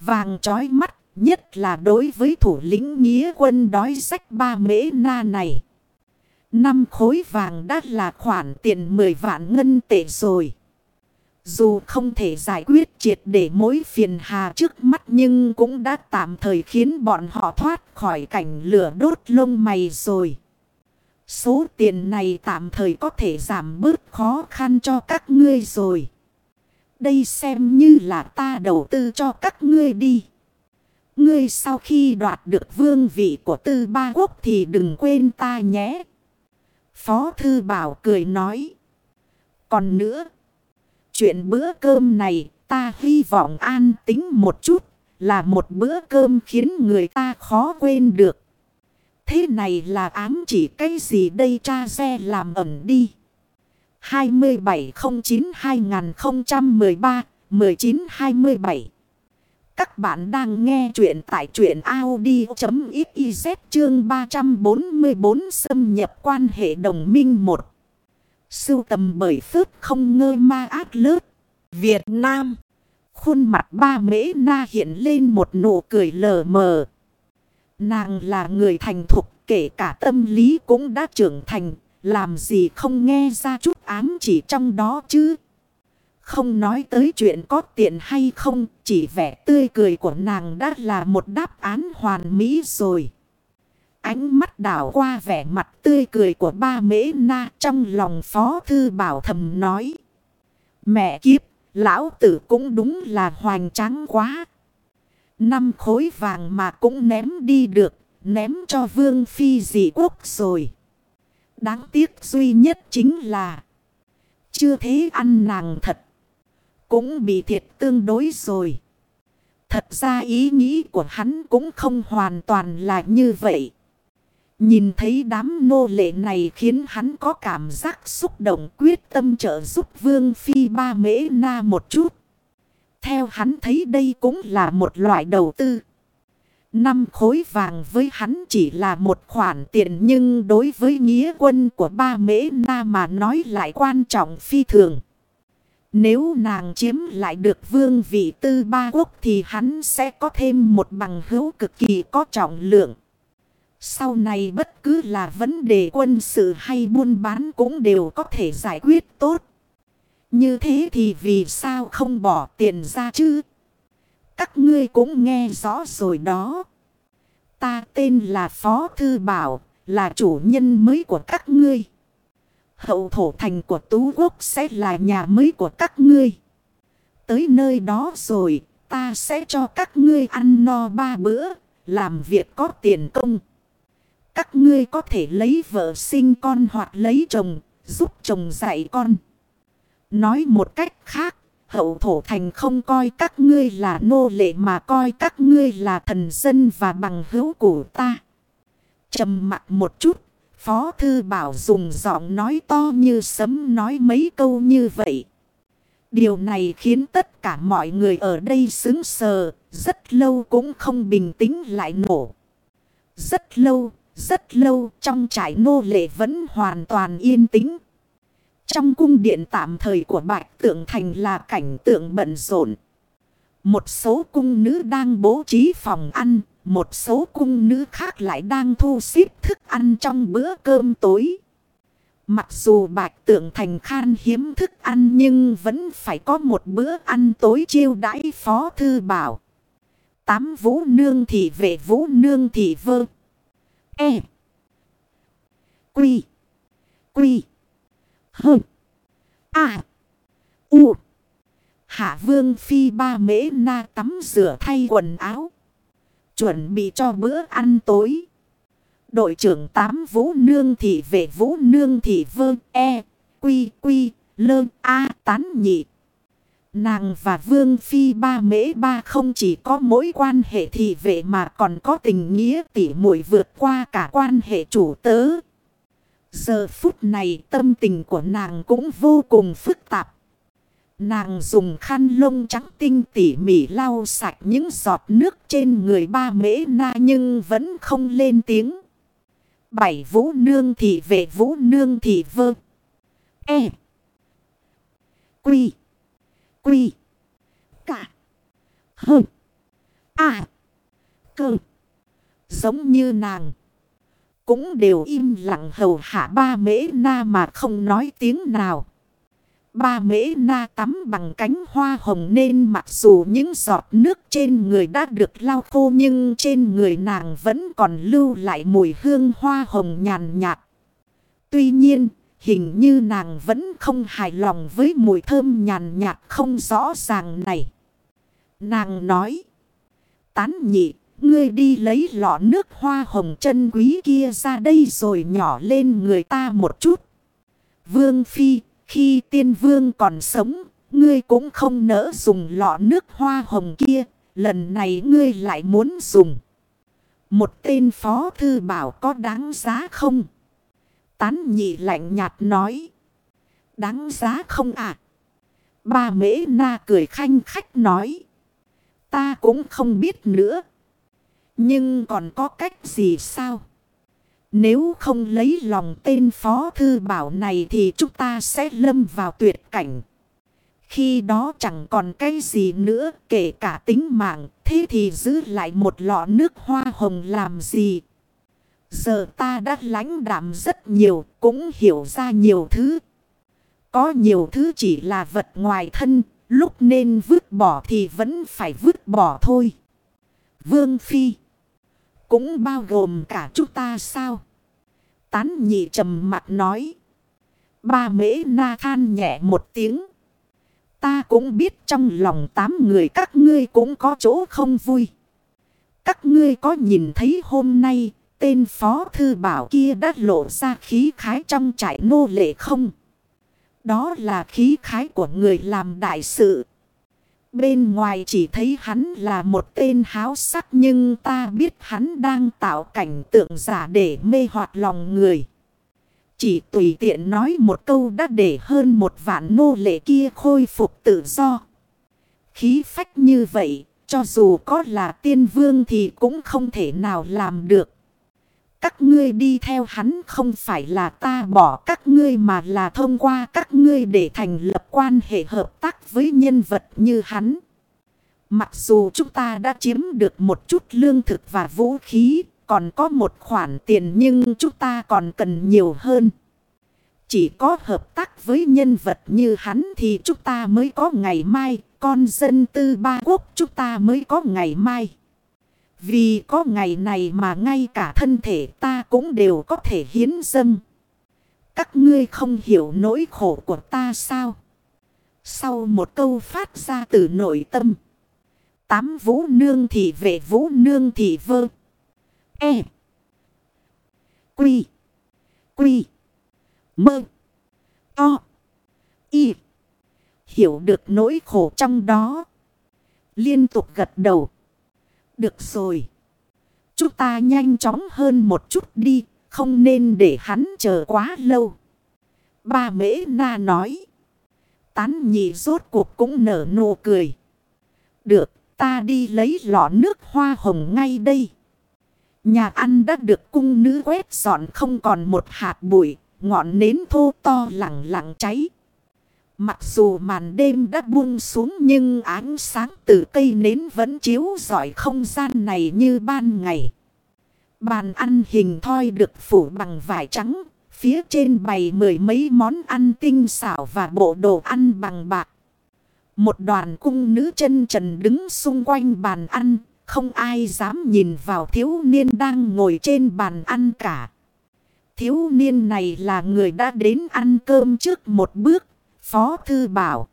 Vàng trói mắt, nhất là đối với thủ lĩnh nghĩa quân đói sách ba mễ na này. Năm khối vàng đã là khoản tiền 10 vạn ngân tệ rồi. Dù không thể giải quyết triệt để mối phiền hà trước mắt nhưng cũng đã tạm thời khiến bọn họ thoát khỏi cảnh lửa đốt lông mày rồi. Số tiền này tạm thời có thể giảm bớt khó khăn cho các ngươi rồi. Đây xem như là ta đầu tư cho các ngươi đi. Ngươi sau khi đoạt được vương vị của tư ba quốc thì đừng quên ta nhé. Phó thư bảo cười nói. Còn nữa. Chuyện bữa cơm này ta hy vọng an tính một chút. Là một bữa cơm khiến người ta khó quên được. Thế này là ám chỉ cái gì đây cha xe làm ẩn đi. 2709-2013-1927 Các bạn đang nghe chuyện tại truyện Audi.xyz chương 344 xâm nhập quan hệ đồng minh 1. Sưu tầm bởi phước không ngơ ma ác lớp. Việt Nam. Khuôn mặt ba mễ na hiện lên một nụ cười lờ mờ. Nàng là người thành thục, kể cả tâm lý cũng đã trưởng thành. Làm gì không nghe ra chút ám chỉ trong đó chứ. Không nói tới chuyện có tiện hay không. Chỉ vẻ tươi cười của nàng đã là một đáp án hoàn mỹ rồi. Ánh mắt đảo qua vẻ mặt tươi cười của ba mễ na trong lòng phó thư bảo thầm nói. Mẹ kiếp, lão tử cũng đúng là hoành tráng quá. Năm khối vàng mà cũng ném đi được, ném cho vương phi dị quốc rồi. Đáng tiếc duy nhất chính là chưa thế ăn nàng thật. Cũng bị thiệt tương đối rồi. Thật ra ý nghĩ của hắn cũng không hoàn toàn là như vậy. Nhìn thấy đám nô lệ này khiến hắn có cảm giác xúc động quyết tâm trợ giúp Vương Phi Ba Mễ Na một chút. Theo hắn thấy đây cũng là một loại đầu tư. Năm khối vàng với hắn chỉ là một khoản tiền nhưng đối với nghĩa quân của ba mễ na mà nói lại quan trọng phi thường. Nếu nàng chiếm lại được vương vị tư ba quốc thì hắn sẽ có thêm một bằng hữu cực kỳ có trọng lượng. Sau này bất cứ là vấn đề quân sự hay buôn bán cũng đều có thể giải quyết tốt. Như thế thì vì sao không bỏ tiền ra chứ? Các ngươi cũng nghe rõ rồi đó. Ta tên là Phó Thư Bảo, là chủ nhân mới của các ngươi. Hậu thổ thành của Tú Quốc sẽ là nhà mới của các ngươi. Tới nơi đó rồi, ta sẽ cho các ngươi ăn no ba bữa, làm việc có tiền công. Các ngươi có thể lấy vợ sinh con hoặc lấy chồng, giúp chồng dạy con. Nói một cách khác, hậu thổ thành không coi các ngươi là nô lệ mà coi các ngươi là thần dân và bằng hữu của ta. trầm mặt một chút, Phó Thư Bảo dùng giọng nói to như sấm nói mấy câu như vậy. Điều này khiến tất cả mọi người ở đây xứng sờ, rất lâu cũng không bình tĩnh lại nổ. Rất lâu, rất lâu trong trại nô lệ vẫn hoàn toàn yên tĩnh. Trong cung điện tạm thời của Bạch Tượng Thành là cảnh tượng bận rộn. Một số cung nữ đang bố trí phòng ăn, một số cung nữ khác lại đang thu xếp thức ăn trong bữa cơm tối. Mặc dù Bạch Tượng Thành khan hiếm thức ăn nhưng vẫn phải có một bữa ăn tối chiêu đãi Phó Thư Bảo. Tám vũ nương thị vệ vũ nương thị vơ. E. Quy. Quy hừ À. U. Hạ vương phi ba mễ na tắm rửa thay quần áo. Chuẩn bị cho bữa ăn tối. Đội trưởng tám vũ nương thị vệ vũ nương thị vơ e. Quy quy, lơ a tán nhị. Nàng và Vương Phi ba mễ ba không chỉ có mối quan hệ thị vệ mà còn có tình nghĩa tỉ muội vượt qua cả quan hệ chủ tớ. Giờ phút này tâm tình của nàng cũng vô cùng phức tạp. Nàng dùng khăn lông trắng tinh tỉ mỉ lau sạch những giọt nước trên người ba mễ na nhưng vẫn không lên tiếng. Bảy vũ nương thì vệ vũ nương thì vơ. E. Quy. Quy. Cả. Hơn. À. Cơ. Giống như nàng. Cũng đều im lặng hầu hạ ba mễ na mà không nói tiếng nào. Ba mễ na tắm bằng cánh hoa hồng nên mặc dù những giọt nước trên người đã được lau khô nhưng trên người nàng vẫn còn lưu lại mùi hương hoa hồng nhàn nhạt. Tuy nhiên, hình như nàng vẫn không hài lòng với mùi thơm nhàn nhạt không rõ ràng này. Nàng nói, tán nhị, ngươi đi lấy lọ nước hoa hồng chân quý kia ra đây rồi nhỏ lên người ta một chút. Vương Phi, khi tiên vương còn sống, ngươi cũng không nỡ dùng lọ nước hoa hồng kia, lần này ngươi lại muốn dùng. Một tên phó thư bảo có đáng giá không? Tán nhị lạnh nhạt nói. Đáng giá không à? Ba mễ na cười khanh khách nói. Ta cũng không biết nữa. Nhưng còn có cách gì sao? Nếu không lấy lòng tên phó thư bảo này thì chúng ta sẽ lâm vào tuyệt cảnh. Khi đó chẳng còn cái gì nữa kể cả tính mạng. Thế thì giữ lại một lọ nước hoa hồng làm gì? Giờ ta đã lãnh đạm rất nhiều, cũng hiểu ra nhiều thứ. Có nhiều thứ chỉ là vật ngoài thân, lúc nên vứt bỏ thì vẫn phải vứt bỏ thôi. Vương Phi cũng bao gồm cả chúng ta sao? Tán nhị trầm mặt nói. Ba mễ na than nhẹ một tiếng. Ta cũng biết trong lòng tám người các ngươi cũng có chỗ không vui. Các ngươi có nhìn thấy hôm nay, tên phó thư bảo kia đã lộ ra khí khái trong trại nô lệ không? Đó là khí khái của người làm đại sự. Bên ngoài chỉ thấy hắn là một tên háo sắc nhưng ta biết hắn đang tạo cảnh tượng giả để mê hoặc lòng người. Chỉ tùy tiện nói một câu đã để hơn một vạn nô lệ kia khôi phục tự do. Khí phách như vậy, cho dù có là tiên vương thì cũng không thể nào làm được. Các ngươi đi theo hắn không phải là ta bỏ các ngươi mà là thông qua các ngươi để thành lập quan hệ hợp tác với nhân vật như hắn. Mặc dù chúng ta đã chiếm được một chút lương thực và vũ khí, còn có một khoản tiền nhưng chúng ta còn cần nhiều hơn. Chỉ có hợp tác với nhân vật như hắn thì chúng ta mới có ngày mai, con dân tư ba quốc chúng ta mới có ngày mai. Vì có ngày này mà ngay cả thân thể ta cũng đều có thể hiến dâng. Các ngươi không hiểu nỗi khổ của ta sao? Sau một câu phát ra từ nội tâm. Tám vũ nương thị vệ vũ nương thị vơ. E. Quy. Quy. Mơ. To. Y. Hiểu được nỗi khổ trong đó. Liên tục gật đầu. Được rồi. Chúng ta nhanh chóng hơn một chút đi. Không nên để hắn chờ quá lâu. Ba mễ na nói. Tán nhị rốt cuộc cũng nở nụ cười. Được, ta đi lấy lọ nước hoa hồng ngay đây. Nhà ăn đã được cung nữ quét dọn không còn một hạt bụi, ngọn nến thô to lặng lặng cháy. Mặc dù màn đêm đã buông xuống nhưng ánh sáng từ cây nến vẫn chiếu rọi không gian này như ban ngày. Bàn ăn hình thoi được phủ bằng vải trắng, phía trên bày mười mấy món ăn tinh xảo và bộ đồ ăn bằng bạc. Một đoàn cung nữ chân trần đứng xung quanh bàn ăn, không ai dám nhìn vào thiếu niên đang ngồi trên bàn ăn cả. Thiếu niên này là người đã đến ăn cơm trước một bước, Phó Thư bảo.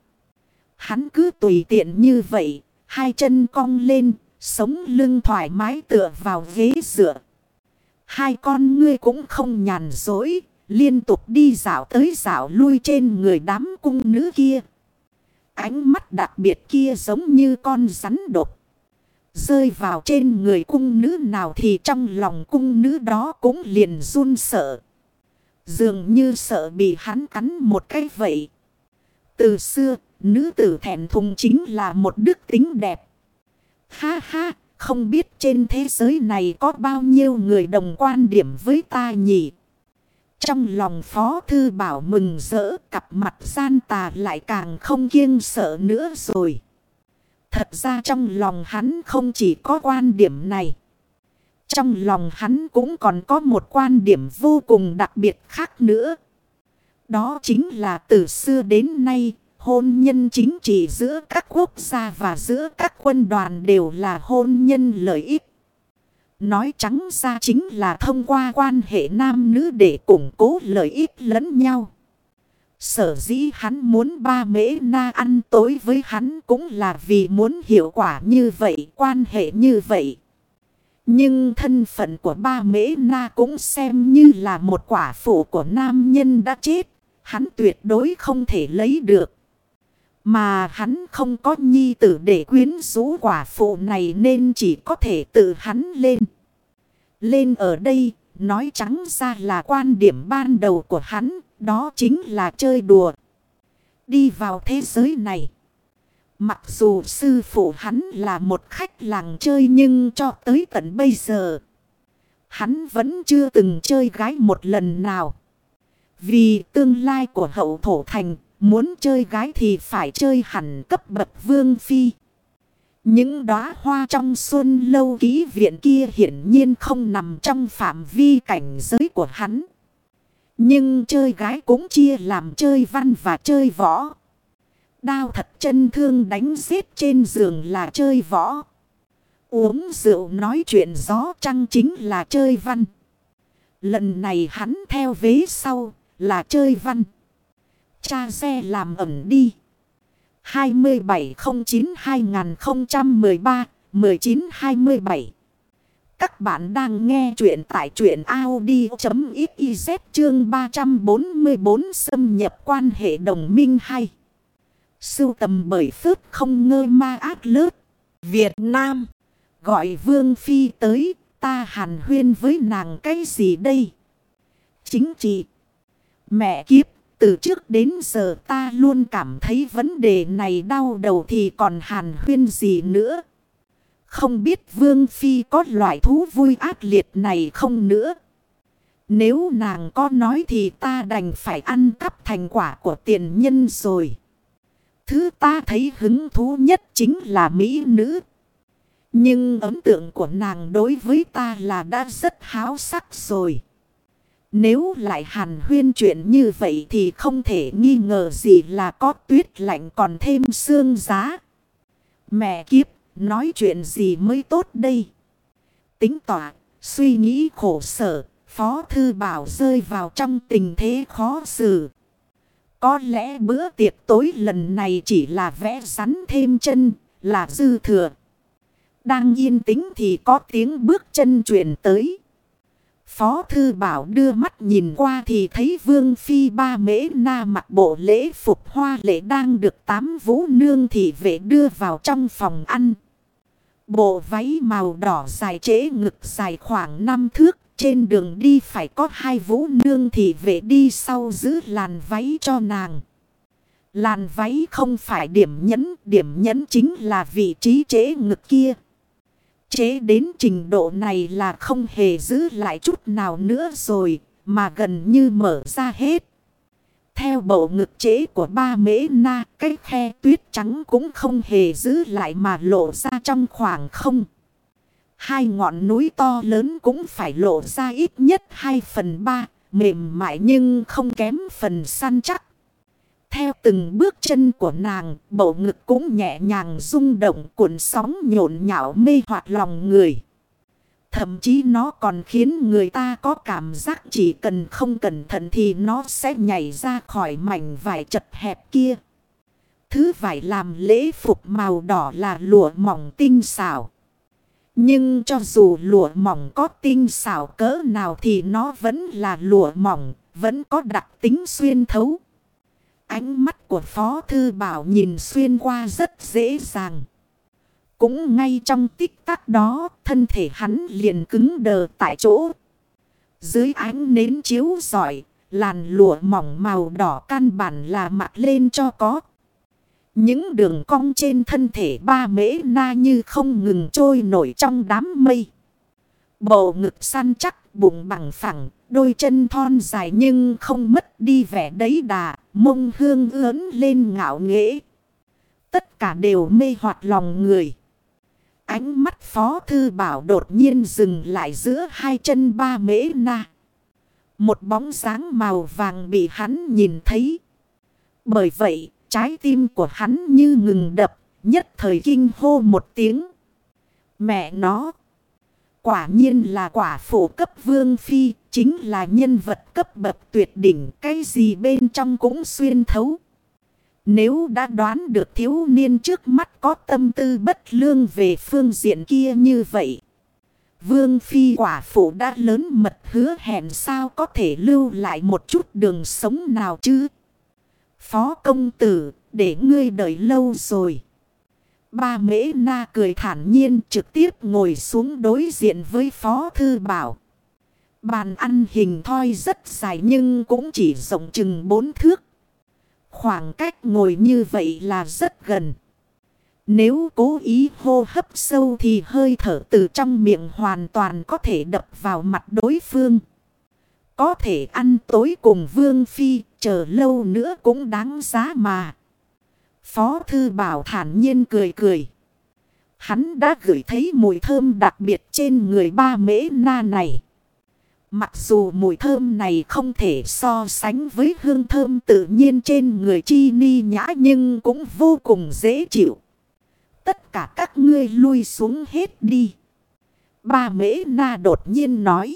Hắn cứ tùy tiện như vậy, hai chân cong lên, sống lưng thoải mái tựa vào ghế dựa. Hai con ngươi cũng không nhàn dối, liên tục đi dạo tới dạo lui trên người đám cung nữ kia. Ánh mắt đặc biệt kia giống như con rắn độc. Rơi vào trên người cung nữ nào thì trong lòng cung nữ đó cũng liền run sợ. Dường như sợ bị hắn cắn một cái vậy. Từ xưa, nữ tử thẹn thùng chính là một đức tính đẹp. Ha ha, không biết trên thế giới này có bao nhiêu người đồng quan điểm với ta nhỉ? Trong lòng Phó Thư Bảo mừng rỡ cặp mặt gian tà lại càng không kiêng sợ nữa rồi. Thật ra trong lòng hắn không chỉ có quan điểm này. Trong lòng hắn cũng còn có một quan điểm vô cùng đặc biệt khác nữa. Đó chính là từ xưa đến nay, hôn nhân chính trị giữa các quốc gia và giữa các quân đoàn đều là hôn nhân lợi ích. Nói trắng ra chính là thông qua quan hệ nam nữ để củng cố lợi ích lẫn nhau. Sở dĩ hắn muốn ba mễ na ăn tối với hắn cũng là vì muốn hiệu quả như vậy, quan hệ như vậy. Nhưng thân phận của ba mễ na cũng xem như là một quả phụ của nam nhân đã chết. Hắn tuyệt đối không thể lấy được. Mà hắn không có nhi tử để quyến rũ quả phụ này nên chỉ có thể tự hắn lên. Lên ở đây, nói trắng ra là quan điểm ban đầu của hắn, đó chính là chơi đùa. Đi vào thế giới này. Mặc dù sư phụ hắn là một khách làng chơi nhưng cho tới tận bây giờ. Hắn vẫn chưa từng chơi gái một lần nào. Vì tương lai của hậu thổ thành, muốn chơi gái thì phải chơi hẳn cấp bậc vương phi. Những đóa hoa trong xuân lâu ký viện kia hiển nhiên không nằm trong phạm vi cảnh giới của hắn. Nhưng chơi gái cũng chia làm chơi văn và chơi võ. Đao thật chân thương đánh giết trên giường là chơi võ. Uống rượu nói chuyện gió trăng chính là chơi văn. Lần này hắn theo vế sau là chơi văn. Cha xe làm ẩm đi. 2709-2013-1927 Các bạn đang nghe chuyện tại truyện Audi.xyz chương 344 xâm nhập quan hệ đồng minh hay. Sưu tầm bởi phước không ngơ ma ác lớp. Việt Nam. Gọi Vương Phi tới. Ta hàn huyên với nàng cái gì đây? Chính trị. Mẹ kiếp. Từ trước đến giờ ta luôn cảm thấy vấn đề này đau đầu thì còn hàn huyên gì nữa. Không biết Vương Phi có loại thú vui ác liệt này không nữa. Nếu nàng có nói thì ta đành phải ăn cắp thành quả của tiền nhân rồi. Thứ ta thấy hứng thú nhất chính là mỹ nữ. Nhưng ấn tượng của nàng đối với ta là đã rất háo sắc rồi. Nếu lại hàn huyên chuyện như vậy thì không thể nghi ngờ gì là có tuyết lạnh còn thêm xương giá. Mẹ kiếp, nói chuyện gì mới tốt đây? Tính tỏa, suy nghĩ khổ sở, Phó Thư Bảo rơi vào trong tình thế khó xử. Có lẽ bữa tiệc tối lần này chỉ là vẽ rắn thêm chân, là dư thừa. Đang yên tĩnh thì có tiếng bước chân truyền tới. Phó Thư Bảo đưa mắt nhìn qua thì thấy Vương Phi ba mễ na mặc bộ lễ phục hoa lễ đang được tám vũ nương thị vệ đưa vào trong phòng ăn. Bộ váy màu đỏ dài trễ ngực dài khoảng 5 thước. Trên đường đi phải có hai vũ nương thị vệ đi sau giữ làn váy cho nàng. Làn váy không phải điểm nhấn, điểm nhấn chính là vị trí trễ ngực kia. Chế đến trình độ này là không hề giữ lại chút nào nữa rồi, mà gần như mở ra hết. Theo bộ ngực chế của ba mễ na, cái khe tuyết trắng cũng không hề giữ lại mà lộ ra trong khoảng không. Hai ngọn núi to lớn cũng phải lộ ra ít nhất 2 phần 3, mềm mại nhưng không kém phần săn chắc. Theo từng bước chân của nàng, bầu ngực cũng nhẹ nhàng rung động cuộn sóng nhộn nhạo mê hoặc lòng người. Thậm chí nó còn khiến người ta có cảm giác chỉ cần không cẩn thận thì nó sẽ nhảy ra khỏi mảnh vải chật hẹp kia. Thứ vải làm lễ phục màu đỏ là lụa mỏng tinh xảo. Nhưng cho dù lụa mỏng có tinh xảo cỡ nào thì nó vẫn là lụa mỏng, vẫn có đặc tính xuyên thấu. Ánh mắt của Phó Thư Bảo nhìn xuyên qua rất dễ dàng. Cũng ngay trong tích tắc đó, thân thể hắn liền cứng đờ tại chỗ. Dưới ánh nến chiếu giỏi, làn lụa mỏng màu đỏ căn bản là mặt lên cho có. Những đường cong trên thân thể ba mễ na như không ngừng trôi nổi trong đám mây. Bầu ngực săn chắc, bụng bằng phẳng, đôi chân thon dài nhưng không mất đi vẻ đấy đà, mông hương ướn lên ngạo nghễ. Tất cả đều mê hoặc lòng người. Ánh mắt Phó Thư Bảo đột nhiên dừng lại giữa hai chân ba mễ na. Một bóng dáng màu vàng bị hắn nhìn thấy. Bởi vậy, trái tim của hắn như ngừng đập, nhất thời kinh hô một tiếng. Mẹ nó! Quả nhiên là quả phổ cấp vương phi, chính là nhân vật cấp bậc tuyệt đỉnh, cái gì bên trong cũng xuyên thấu. Nếu đã đoán được thiếu niên trước mắt có tâm tư bất lương về phương diện kia như vậy. Vương Phi quả phụ đã lớn mật hứa hẹn sao có thể lưu lại một chút đường sống nào chứ. Phó công tử, để ngươi đợi lâu rồi. Ba mễ na cười thản nhiên trực tiếp ngồi xuống đối diện với Phó Thư Bảo. Bàn ăn hình thoi rất dài nhưng cũng chỉ rộng chừng bốn thước. Khoảng cách ngồi như vậy là rất gần. Nếu cố ý hô hấp sâu thì hơi thở từ trong miệng hoàn toàn có thể đập vào mặt đối phương. Có thể ăn tối cùng Vương Phi, chờ lâu nữa cũng đáng giá mà. Phó Thư Bảo thản nhiên cười cười. Hắn đã gửi thấy mùi thơm đặc biệt trên người ba mễ na này. Mặc dù mùi thơm này không thể so sánh với hương thơm tự nhiên trên người chi ni nhã nhưng cũng vô cùng dễ chịu. Tất cả các ngươi lui xuống hết đi. Ba mễ na đột nhiên nói.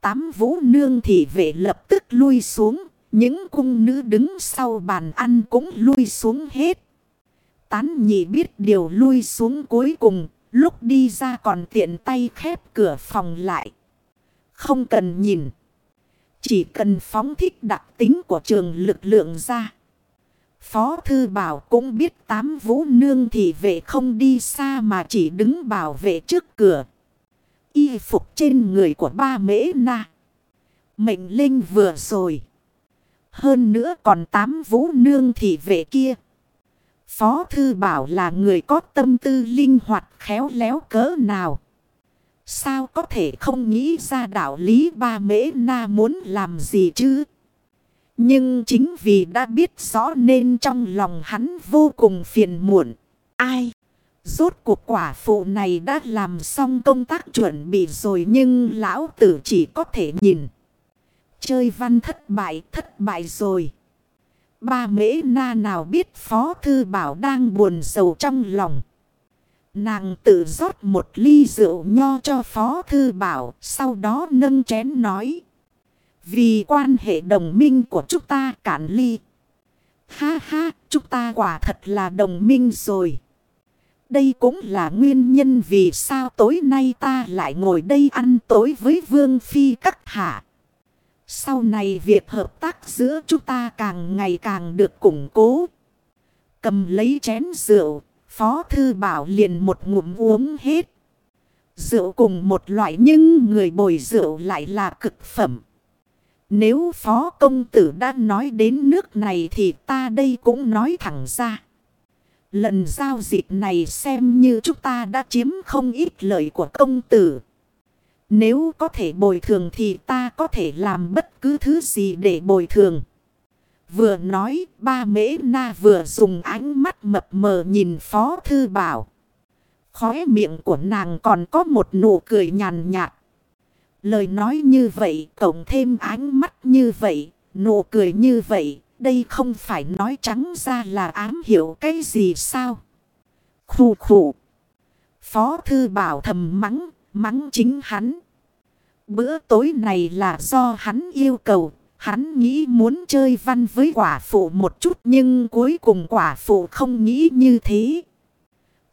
Tám vũ nương thị vệ lập tức lui xuống. Những cung nữ đứng sau bàn ăn cũng lui xuống hết. Tán nhị biết điều lui xuống cuối cùng. Lúc đi ra còn tiện tay khép cửa phòng lại. Không cần nhìn. Chỉ cần phóng thích đặc tính của trường lực lượng ra. Phó Thư Bảo cũng biết tám vũ nương thì vệ không đi xa mà chỉ đứng bảo vệ trước cửa. Y phục trên người của ba mễ na. Mệnh linh vừa rồi. Hơn nữa còn tám vũ nương thị vệ kia. Phó Thư Bảo là người có tâm tư linh hoạt, khéo léo cỡ nào. Sao có thể không nghĩ ra đạo lý ba mễ na muốn làm gì chứ? Nhưng chính vì đã biết rõ nên trong lòng hắn vô cùng phiền muộn. Ai? Rốt cuộc quả phụ này đã làm xong công tác chuẩn bị rồi nhưng lão tử chỉ có thể nhìn. Chơi văn thất bại, thất bại rồi. Ba mễ na nào biết Phó Thư Bảo đang buồn sầu trong lòng. Nàng tự rót một ly rượu nho cho Phó Thư Bảo, sau đó nâng chén nói. Vì quan hệ đồng minh của chúng ta cản ly. Ha ha, chúng ta quả thật là đồng minh rồi. Đây cũng là nguyên nhân vì sao tối nay ta lại ngồi đây ăn tối với Vương Phi các hạ. Sau này việc hợp tác giữa chúng ta càng ngày càng được củng cố. Cầm lấy chén rượu, Phó Thư Bảo liền một ngụm uống hết. Rượu cùng một loại nhưng người bồi rượu lại là cực phẩm. Nếu Phó Công Tử đã nói đến nước này thì ta đây cũng nói thẳng ra. Lần giao dịch này xem như chúng ta đã chiếm không ít lợi của công tử. Nếu có thể bồi thường thì ta có thể làm bất cứ thứ gì để bồi thường. Vừa nói ba mễ na vừa dùng ánh mắt mập mờ nhìn Phó Thư Bảo. Khóe miệng của nàng còn có một nụ cười nhàn nhạt. Lời nói như vậy cộng thêm ánh mắt như vậy, nụ cười như vậy, đây không phải nói trắng ra là ám hiểu cái gì sao? Khủ khủ. Phó Thư Bảo thầm mắng, mắng chính hắn. Bữa tối này là do hắn yêu cầu, Hắn nghĩ muốn chơi văn với quả phụ một chút nhưng cuối cùng quả phụ không nghĩ như thế.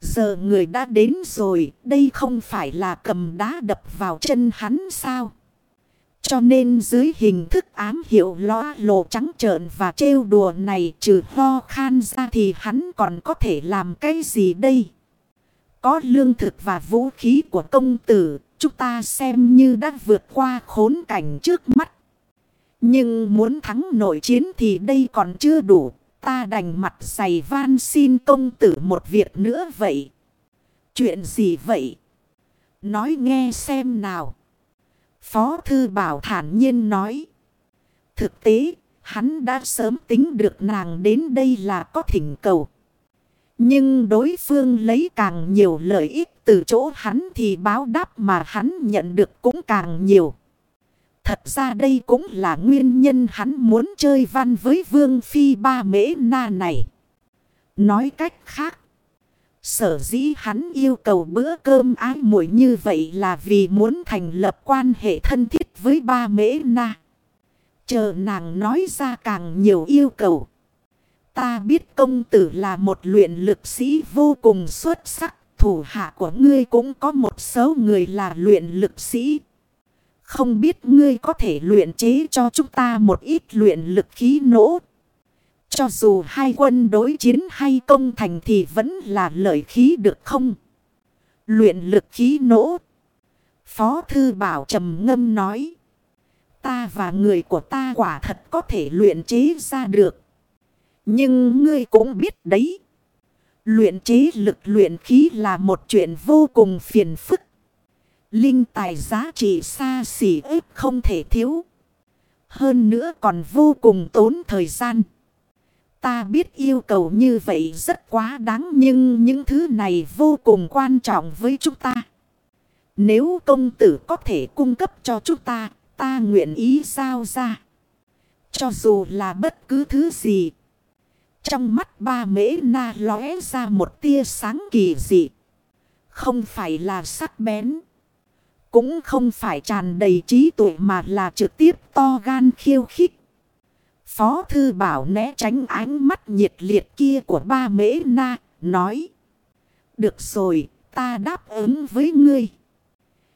Giờ người đã đến rồi, đây không phải là cầm đá đập vào chân hắn sao? Cho nên dưới hình thức ám hiệu lõa lộ trắng trợn và trêu đùa này trừ ho khan ra thì hắn còn có thể làm cái gì đây? Có lương thực và vũ khí của công tử, chúng ta xem như đã vượt qua khốn cảnh trước mắt. Nhưng muốn thắng nội chiến thì đây còn chưa đủ. Ta đành mặt dày van xin công tử một việc nữa vậy. Chuyện gì vậy? Nói nghe xem nào. Phó thư bảo thản nhiên nói. Thực tế, hắn đã sớm tính được nàng đến đây là có thỉnh cầu. Nhưng đối phương lấy càng nhiều lợi ích từ chỗ hắn thì báo đáp mà hắn nhận được cũng càng nhiều. Thật ra đây cũng là nguyên nhân hắn muốn chơi văn với Vương Phi Ba Mễ Na này. Nói cách khác. Sở dĩ hắn yêu cầu bữa cơm ái muội như vậy là vì muốn thành lập quan hệ thân thiết với ba mễ na. Chờ nàng nói ra càng nhiều yêu cầu. Ta biết công tử là một luyện lực sĩ vô cùng xuất sắc. Thủ hạ của ngươi cũng có một số người là luyện lực sĩ. Không biết ngươi có thể luyện chế cho chúng ta một ít luyện lực khí nỗ. Cho dù hai quân đối chiến hay công thành thì vẫn là lợi khí được không? Luyện lực khí nỗ. Phó Thư Bảo trầm ngâm nói. Ta và người của ta quả thật có thể luyện chế ra được. Nhưng ngươi cũng biết đấy. Luyện chế lực luyện khí là một chuyện vô cùng phiền phức. Linh tài giá trị xa xỉ ếp không thể thiếu. Hơn nữa còn vô cùng tốn thời gian. Ta biết yêu cầu như vậy rất quá đáng nhưng những thứ này vô cùng quan trọng với chúng ta. Nếu công tử có thể cung cấp cho chúng ta, ta nguyện ý sao ra. Cho dù là bất cứ thứ gì. Trong mắt ba mễ na lóe ra một tia sáng kỳ dị. Không phải là sắc bén. Cũng không phải tràn đầy trí tuệ mà là trực tiếp to gan khiêu khích. Phó thư bảo né tránh ánh mắt nhiệt liệt kia của ba mễ na, nói. Được rồi, ta đáp ứng với ngươi.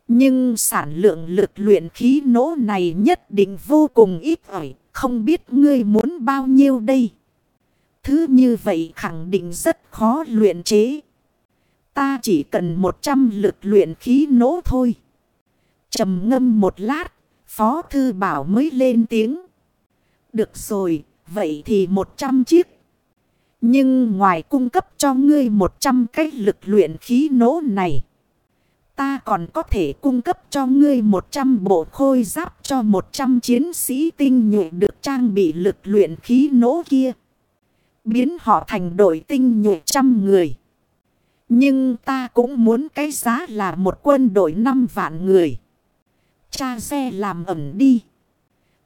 Nhưng sản lượng lực luyện khí nỗ này nhất định vô cùng ít ỏi, không biết ngươi muốn bao nhiêu đây. Thứ như vậy khẳng định rất khó luyện chế. Ta chỉ cần 100 lực luyện khí nỗ thôi. trầm ngâm một lát, Phó Thư Bảo mới lên tiếng. Được rồi, vậy thì 100 chiếc. Nhưng ngoài cung cấp cho ngươi 100 cái lực luyện khí nỗ này. Ta còn có thể cung cấp cho ngươi 100 bộ khôi giáp cho 100 chiến sĩ tinh nhuệ được trang bị lực luyện khí nỗ kia. Biến họ thành đội tinh nhuệ trăm người. Nhưng ta cũng muốn cái giá là một quân đội 5 vạn người. Cha xe làm ẩm đi.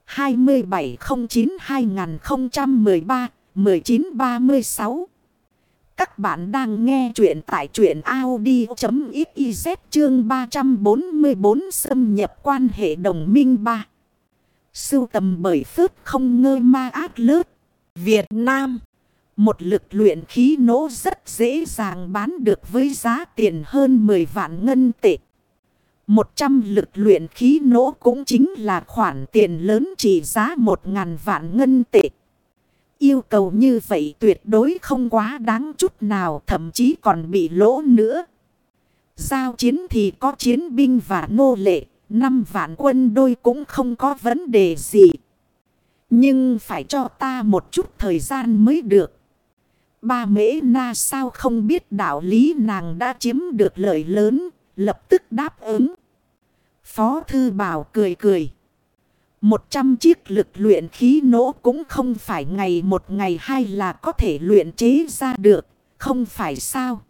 2709-2013-1936 Các bạn đang nghe chuyện tại chuyện Audi.xyz chương 344 xâm nhập quan hệ đồng minh 3. Sưu tầm bởi phước không ngơ ma ác lớp. Việt Nam một lực luyện khí nỗ rất dễ dàng bán được với giá tiền hơn 10 vạn ngân tệ. 100 lực luyện khí nỗ cũng chính là khoản tiền lớn trị giá 1.000 vạn ngân tệ. Yêu cầu như vậy tuyệt đối không quá đáng chút nào thậm chí còn bị lỗ nữa. Giao chiến thì có chiến binh và nô lệ, năm vạn quân đôi cũng không có vấn đề gì. Nhưng phải cho ta một chút thời gian mới được. Ba mễ na sao không biết đạo lý nàng đã chiếm được lợi lớn, lập tức đáp ứng. Phó Thư Bảo cười cười. Một trăm chiếc lực luyện khí nỗ cũng không phải ngày một ngày hai là có thể luyện chế ra được, không phải sao.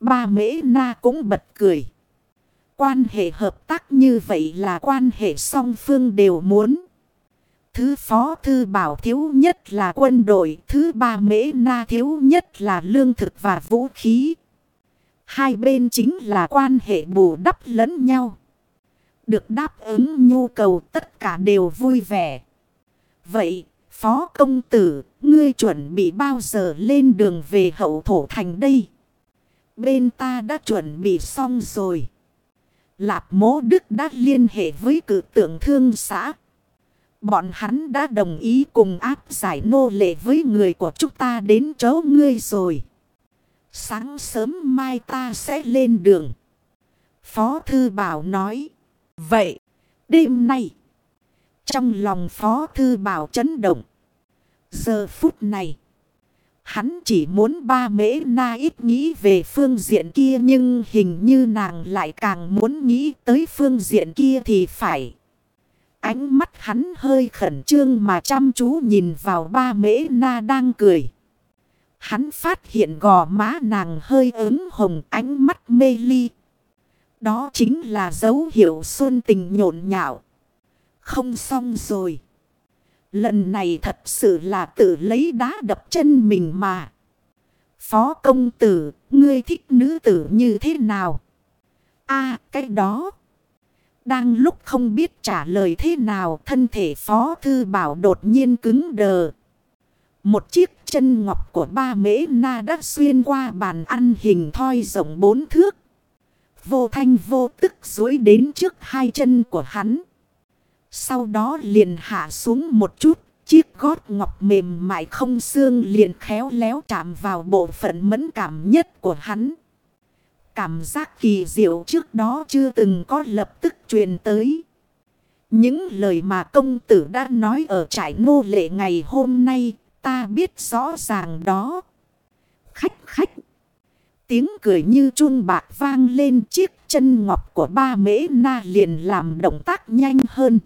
Ba mễ na cũng bật cười. Quan hệ hợp tác như vậy là quan hệ song phương đều muốn. Thứ phó thư bảo thiếu nhất là quân đội, thứ ba mễ na thiếu nhất là lương thực và vũ khí. Hai bên chính là quan hệ bù đắp lẫn nhau. Được đáp ứng nhu cầu tất cả đều vui vẻ. Vậy, Phó Công Tử, ngươi chuẩn bị bao giờ lên đường về hậu thổ thành đây? Bên ta đã chuẩn bị xong rồi. Lạp mố Đức đã liên hệ với cử tượng thương xã. Bọn hắn đã đồng ý cùng áp giải nô lệ với người của chúng ta đến chỗ ngươi rồi. Sáng sớm mai ta sẽ lên đường. Phó Thư Bảo nói. Vậy, đêm nay, trong lòng Phó Thư Bảo chấn động. Giờ phút này, hắn chỉ muốn ba mễ na ít nghĩ về phương diện kia nhưng hình như nàng lại càng muốn nghĩ tới phương diện kia thì phải. Ánh mắt hắn hơi khẩn trương mà chăm chú nhìn vào ba mễ na đang cười. hắn phát hiện gò má nàng hơi ứng hồng ánh mắt mê ly. Đó chính là dấu hiệu xuân tình nhộn nhạo. Không xong rồi. Lần này thật sự là tự lấy đá đập chân mình mà. Phó công tử, ngươi thích nữ tử như thế nào? a cái đó. Đang lúc không biết trả lời thế nào, thân thể phó thư bảo đột nhiên cứng đờ. Một chiếc chân ngọc của ba mễ na đã xuyên qua bàn ăn hình thoi rộng bốn thước. Vô thanh vô tức dối đến trước hai chân của hắn. Sau đó liền hạ xuống một chút. Chiếc gót ngọc mềm mại không xương liền khéo léo chạm vào bộ phận mẫn cảm nhất của hắn. Cảm giác kỳ diệu trước đó chưa từng có lập tức truyền tới. Những lời mà công tử đã nói ở trại nô lệ ngày hôm nay, ta biết rõ ràng đó. Khách khách. Tiếng cười như chun bạc vang lên chiếc chân ngọc của ba mễ na liền làm động tác nhanh hơn.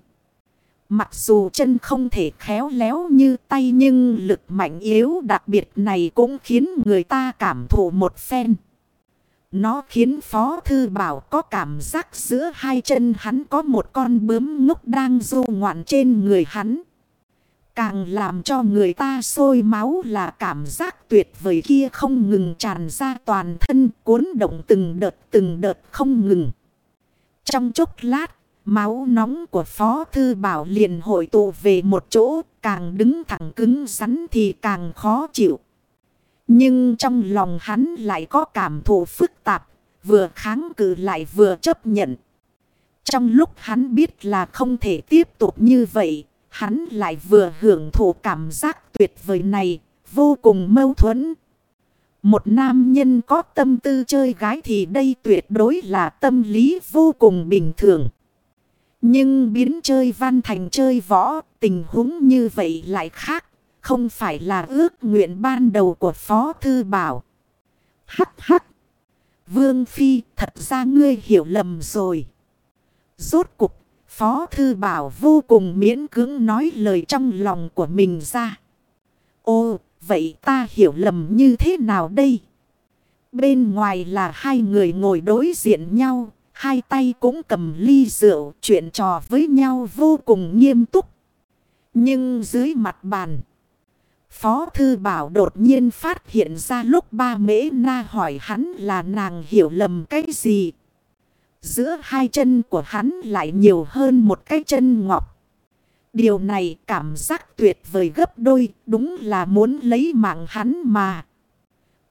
Mặc dù chân không thể khéo léo như tay nhưng lực mạnh yếu đặc biệt này cũng khiến người ta cảm thụ một phen. Nó khiến Phó Thư Bảo có cảm giác giữa hai chân hắn có một con bướm ngốc đang du ngoạn trên người hắn. Càng làm cho người ta sôi máu là cảm giác tuyệt vời kia không ngừng tràn ra toàn thân cuốn động từng đợt từng đợt không ngừng. Trong chốc lát, máu nóng của Phó Thư Bảo liền hội tụ về một chỗ, càng đứng thẳng cứng rắn thì càng khó chịu. Nhưng trong lòng hắn lại có cảm thụ phức tạp, vừa kháng cự lại vừa chấp nhận. Trong lúc hắn biết là không thể tiếp tục như vậy, hắn lại vừa hưởng thụ cảm giác tuyệt vời này, vô cùng mâu thuẫn. Một nam nhân có tâm tư chơi gái thì đây tuyệt đối là tâm lý vô cùng bình thường. Nhưng biến chơi văn thành chơi võ, tình huống như vậy lại khác. Không phải là ước nguyện ban đầu của Phó Thư Bảo. Hắc hắc. Vương Phi thật ra ngươi hiểu lầm rồi. Rốt cục, Phó Thư Bảo vô cùng miễn cưỡng nói lời trong lòng của mình ra. Ô, vậy ta hiểu lầm như thế nào đây? Bên ngoài là hai người ngồi đối diện nhau, hai tay cũng cầm ly rượu chuyện trò với nhau vô cùng nghiêm túc. Nhưng dưới mặt bàn, Phó Thư Bảo đột nhiên phát hiện ra lúc ba mễ na hỏi hắn là nàng hiểu lầm cái gì. Giữa hai chân của hắn lại nhiều hơn một cái chân ngọc. Điều này cảm giác tuyệt vời gấp đôi, đúng là muốn lấy mạng hắn mà.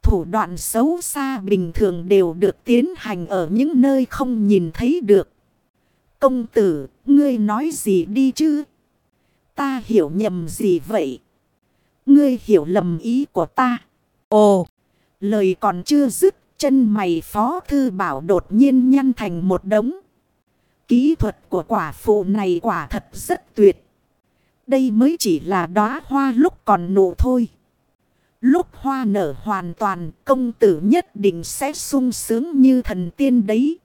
Thủ đoạn xấu xa bình thường đều được tiến hành ở những nơi không nhìn thấy được. Công tử, ngươi nói gì đi chứ? Ta hiểu nhầm gì vậy? Ngươi hiểu lầm ý của ta. Ồ, lời còn chưa dứt, chân mày phó thư bảo đột nhiên nhăn thành một đống. Kỹ thuật của quả phụ này quả thật rất tuyệt. Đây mới chỉ là đóa hoa lúc còn nụ thôi. Lúc hoa nở hoàn toàn công tử nhất định sẽ sung sướng như thần tiên đấy.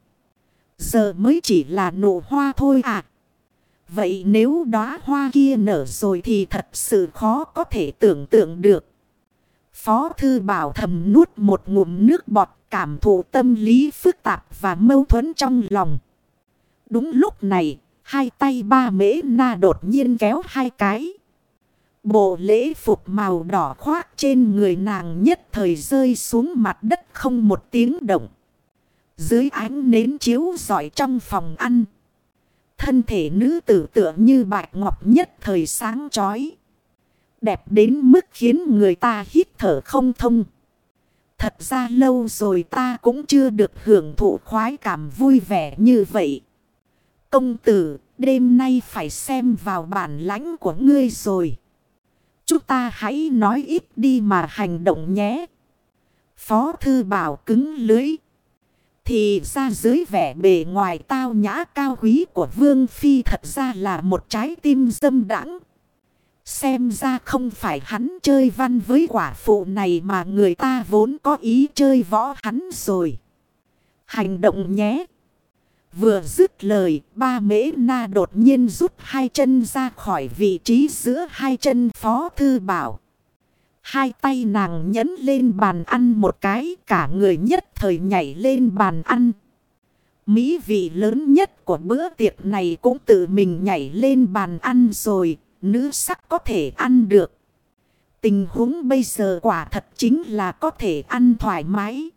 Giờ mới chỉ là nụ hoa thôi à. Vậy nếu đóa hoa kia nở rồi thì thật sự khó có thể tưởng tượng được. Phó thư bảo thầm nuốt một ngụm nước bọt cảm thụ tâm lý phức tạp và mâu thuẫn trong lòng. Đúng lúc này, hai tay ba mễ na đột nhiên kéo hai cái. Bộ lễ phục màu đỏ khoác trên người nàng nhất thời rơi xuống mặt đất không một tiếng động. Dưới ánh nến chiếu giỏi trong phòng ăn. Thân thể nữ tử tựa như bạch ngọc nhất thời sáng chói. Đẹp đến mức khiến người ta hít thở không thông. Thật ra lâu rồi ta cũng chưa được hưởng thụ khoái cảm vui vẻ như vậy. Công tử, đêm nay phải xem vào bản lãnh của ngươi rồi. Chúng ta hãy nói ít đi mà hành động nhé. Phó thư bảo cứng lưới. Thì ra dưới vẻ bề ngoài tao nhã cao quý của Vương Phi thật ra là một trái tim dâm đãng Xem ra không phải hắn chơi văn với quả phụ này mà người ta vốn có ý chơi võ hắn rồi. Hành động nhé. Vừa dứt lời, ba mễ na đột nhiên rút hai chân ra khỏi vị trí giữa hai chân phó thư bảo. Hai tay nàng nhấn lên bàn ăn một cái, cả người nhất thời nhảy lên bàn ăn. Mỹ vị lớn nhất của bữa tiệc này cũng tự mình nhảy lên bàn ăn rồi, nữ sắc có thể ăn được. Tình huống bây giờ quả thật chính là có thể ăn thoải mái.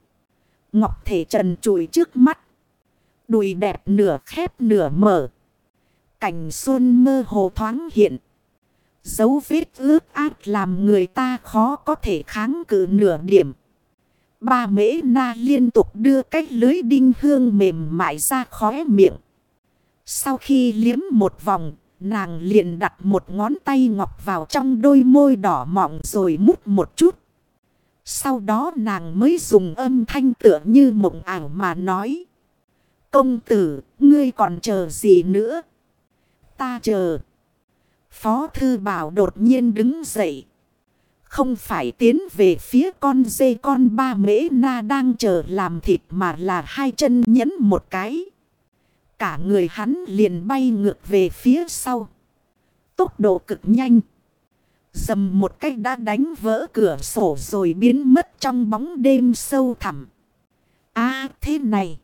Ngọc thể trần trụi trước mắt. Đùi đẹp nửa khép nửa mở. Cảnh xuân mơ hồ thoáng hiện. Dấu vết ướt át làm người ta khó có thể kháng cự nửa điểm. Ba mễ na liên tục đưa cách lưới đinh hương mềm mại ra khóe miệng. Sau khi liếm một vòng, nàng liền đặt một ngón tay ngọc vào trong đôi môi đỏ mọng rồi mút một chút. Sau đó nàng mới dùng âm thanh tựa như mộng ảo mà nói. Công tử, ngươi còn chờ gì nữa? Ta chờ. Phó thư bảo đột nhiên đứng dậy. Không phải tiến về phía con dê con ba mễ na đang chờ làm thịt mà là hai chân nhấn một cái. Cả người hắn liền bay ngược về phía sau. Tốc độ cực nhanh. Dầm một cách đã đánh vỡ cửa sổ rồi biến mất trong bóng đêm sâu thẳm. À thế này.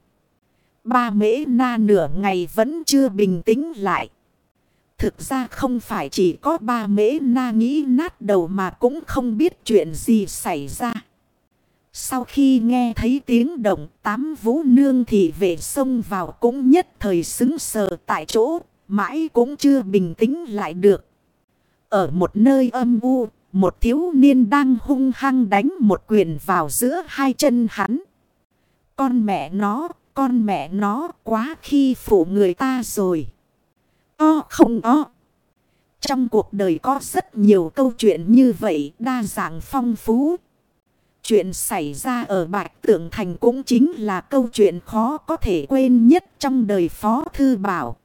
Ba mễ na nửa ngày vẫn chưa bình tĩnh lại. Thực ra không phải chỉ có ba mễ na nghĩ nát đầu mà cũng không biết chuyện gì xảy ra. Sau khi nghe thấy tiếng động tám vũ nương thì về sông vào cũng nhất thời xứng sờ tại chỗ, mãi cũng chưa bình tĩnh lại được. Ở một nơi âm u, một thiếu niên đang hung hăng đánh một quyền vào giữa hai chân hắn. Con mẹ nó, con mẹ nó quá khi phụ người ta rồi. O không o. Trong cuộc đời có rất nhiều câu chuyện như vậy, đa dạng phong phú. Chuyện xảy ra ở Bạch Tượng Thành cũng chính là câu chuyện khó có thể quên nhất trong đời Phó Thư Bảo.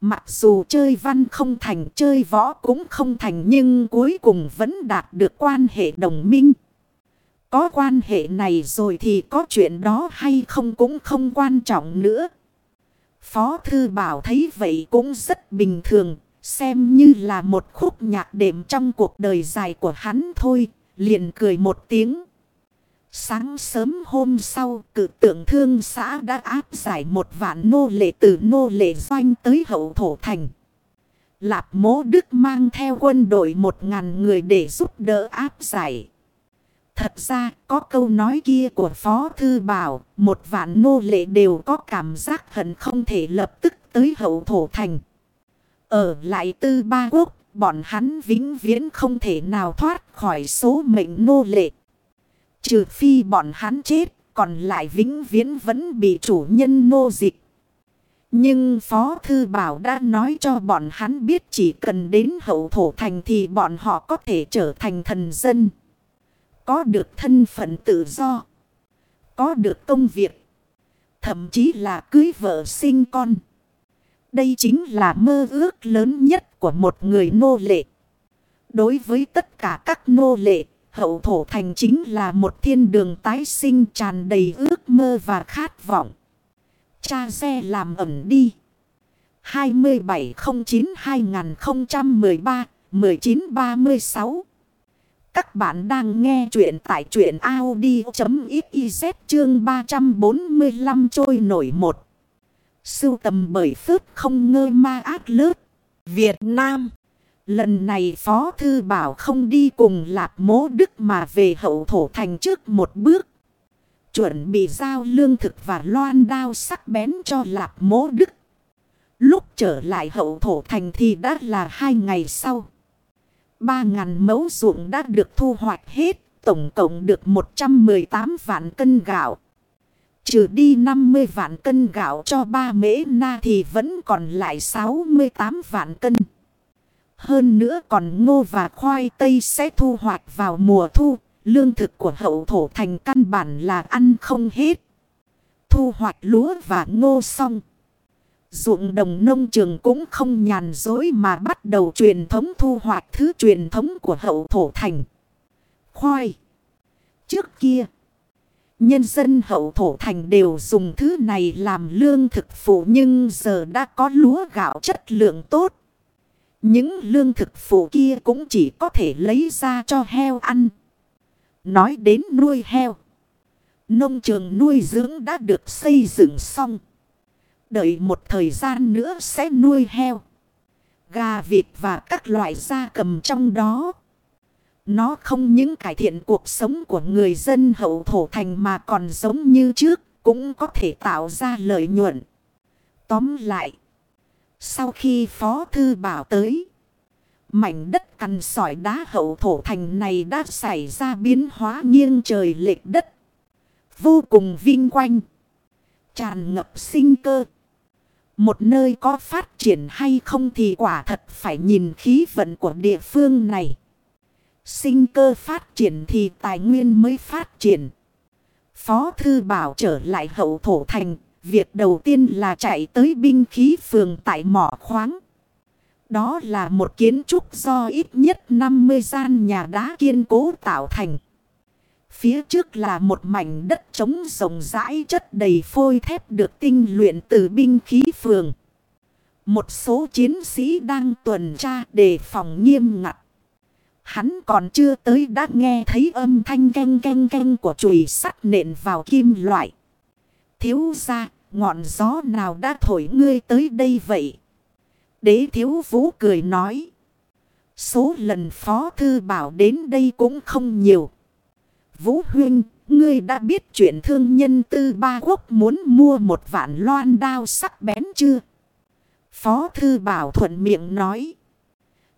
Mặc dù chơi văn không thành, chơi võ cũng không thành nhưng cuối cùng vẫn đạt được quan hệ đồng minh. Có quan hệ này rồi thì có chuyện đó hay không cũng không quan trọng nữa. Phó Thư Bảo thấy vậy cũng rất bình thường, xem như là một khúc nhạc đệm trong cuộc đời dài của hắn thôi, liền cười một tiếng. Sáng sớm hôm sau, cử tượng thương xã đã áp giải một vạn nô lệ từ nô lệ doanh tới hậu thổ thành. Lạp mố Đức mang theo quân đội một ngàn người để giúp đỡ áp giải. Thật ra có câu nói kia của Phó Thư Bảo, một vạn nô lệ đều có cảm giác hận không thể lập tức tới hậu thổ thành. Ở lại tư ba quốc, bọn hắn vĩnh viễn không thể nào thoát khỏi số mệnh nô lệ. Trừ phi bọn hắn chết, còn lại vĩnh viễn vẫn bị chủ nhân nô dịch. Nhưng Phó Thư Bảo đã nói cho bọn hắn biết chỉ cần đến hậu thổ thành thì bọn họ có thể trở thành thần dân. Có được thân phận tự do. Có được công việc. Thậm chí là cưới vợ sinh con. Đây chính là mơ ước lớn nhất của một người nô lệ. Đối với tất cả các nô lệ, hậu thổ thành chính là một thiên đường tái sinh tràn đầy ước mơ và khát vọng. Cha xe làm ẩm đi. 2709-2013-1936 các bạn đang nghe chuyện tại chuyện Audi.xyz chương 345 trôi nổi một. Sưu tầm bởi phước không ngơ ma ác lớp. Việt Nam. Lần này Phó Thư Bảo không đi cùng Lạp Mố Đức mà về hậu thổ thành trước một bước. Chuẩn bị giao lương thực và loan đao sắc bén cho Lạp Mố Đức. Lúc trở lại hậu thổ thành thì đã là hai ngày sau. Ba ngàn mẫu ruộng đã được thu hoạch hết, tổng cộng được 118 vạn cân gạo. Trừ đi 50 vạn cân gạo cho ba mễ na thì vẫn còn lại 68 vạn cân. Hơn nữa còn ngô và khoai tây sẽ thu hoạch vào mùa thu. Lương thực của hậu thổ thành căn bản là ăn không hết. Thu hoạch lúa và ngô xong. Ruộng đồng nông trường cũng không nhàn dối mà bắt đầu truyền thống thu hoạch thứ truyền thống của hậu thổ thành. Khoai. Trước kia. Nhân dân hậu thổ thành đều dùng thứ này làm lương thực phụ nhưng giờ đã có lúa gạo chất lượng tốt. Những lương thực phụ kia cũng chỉ có thể lấy ra cho heo ăn. Nói đến nuôi heo. Nông trường nuôi dưỡng đã được xây dựng xong. Đợi một thời gian nữa sẽ nuôi heo. Gà vịt và các loại gia cầm trong đó. Nó không những cải thiện cuộc sống của người dân hậu thổ thành mà còn giống như trước. Cũng có thể tạo ra lợi nhuận. Tóm lại. Sau khi Phó Thư Bảo tới. Mảnh đất cằn sỏi đá hậu thổ thành này đã xảy ra biến hóa nghiêng trời lệch đất. Vô cùng vinh quanh. Tràn ngập sinh cơ. Một nơi có phát triển hay không thì quả thật phải nhìn khí vận của địa phương này. Sinh cơ phát triển thì tài nguyên mới phát triển. Phó Thư Bảo trở lại hậu thổ thành. Việc đầu tiên là chạy tới binh khí phường tại mỏ khoáng. Đó là một kiến trúc do ít nhất 50 gian nhà đá kiên cố tạo thành. Phía trước là một mảnh đất trống rộng rãi chất đầy phôi thép được tinh luyện từ binh khí phường. Một số chiến sĩ đang tuần tra đề phòng nghiêm ngặt. Hắn còn chưa tới đã nghe thấy âm thanh canh canh canh của chùy sắt nện vào kim loại. Thiếu ra, ngọn gió nào đã thổi ngươi tới đây vậy? Đế thiếu vũ cười nói. Số lần phó thư bảo đến đây cũng không nhiều. Vũ huynh, ngươi đã biết chuyện thương nhân tư ba quốc muốn mua một vạn loan đao sắc bén chưa? Phó thư bảo thuận miệng nói.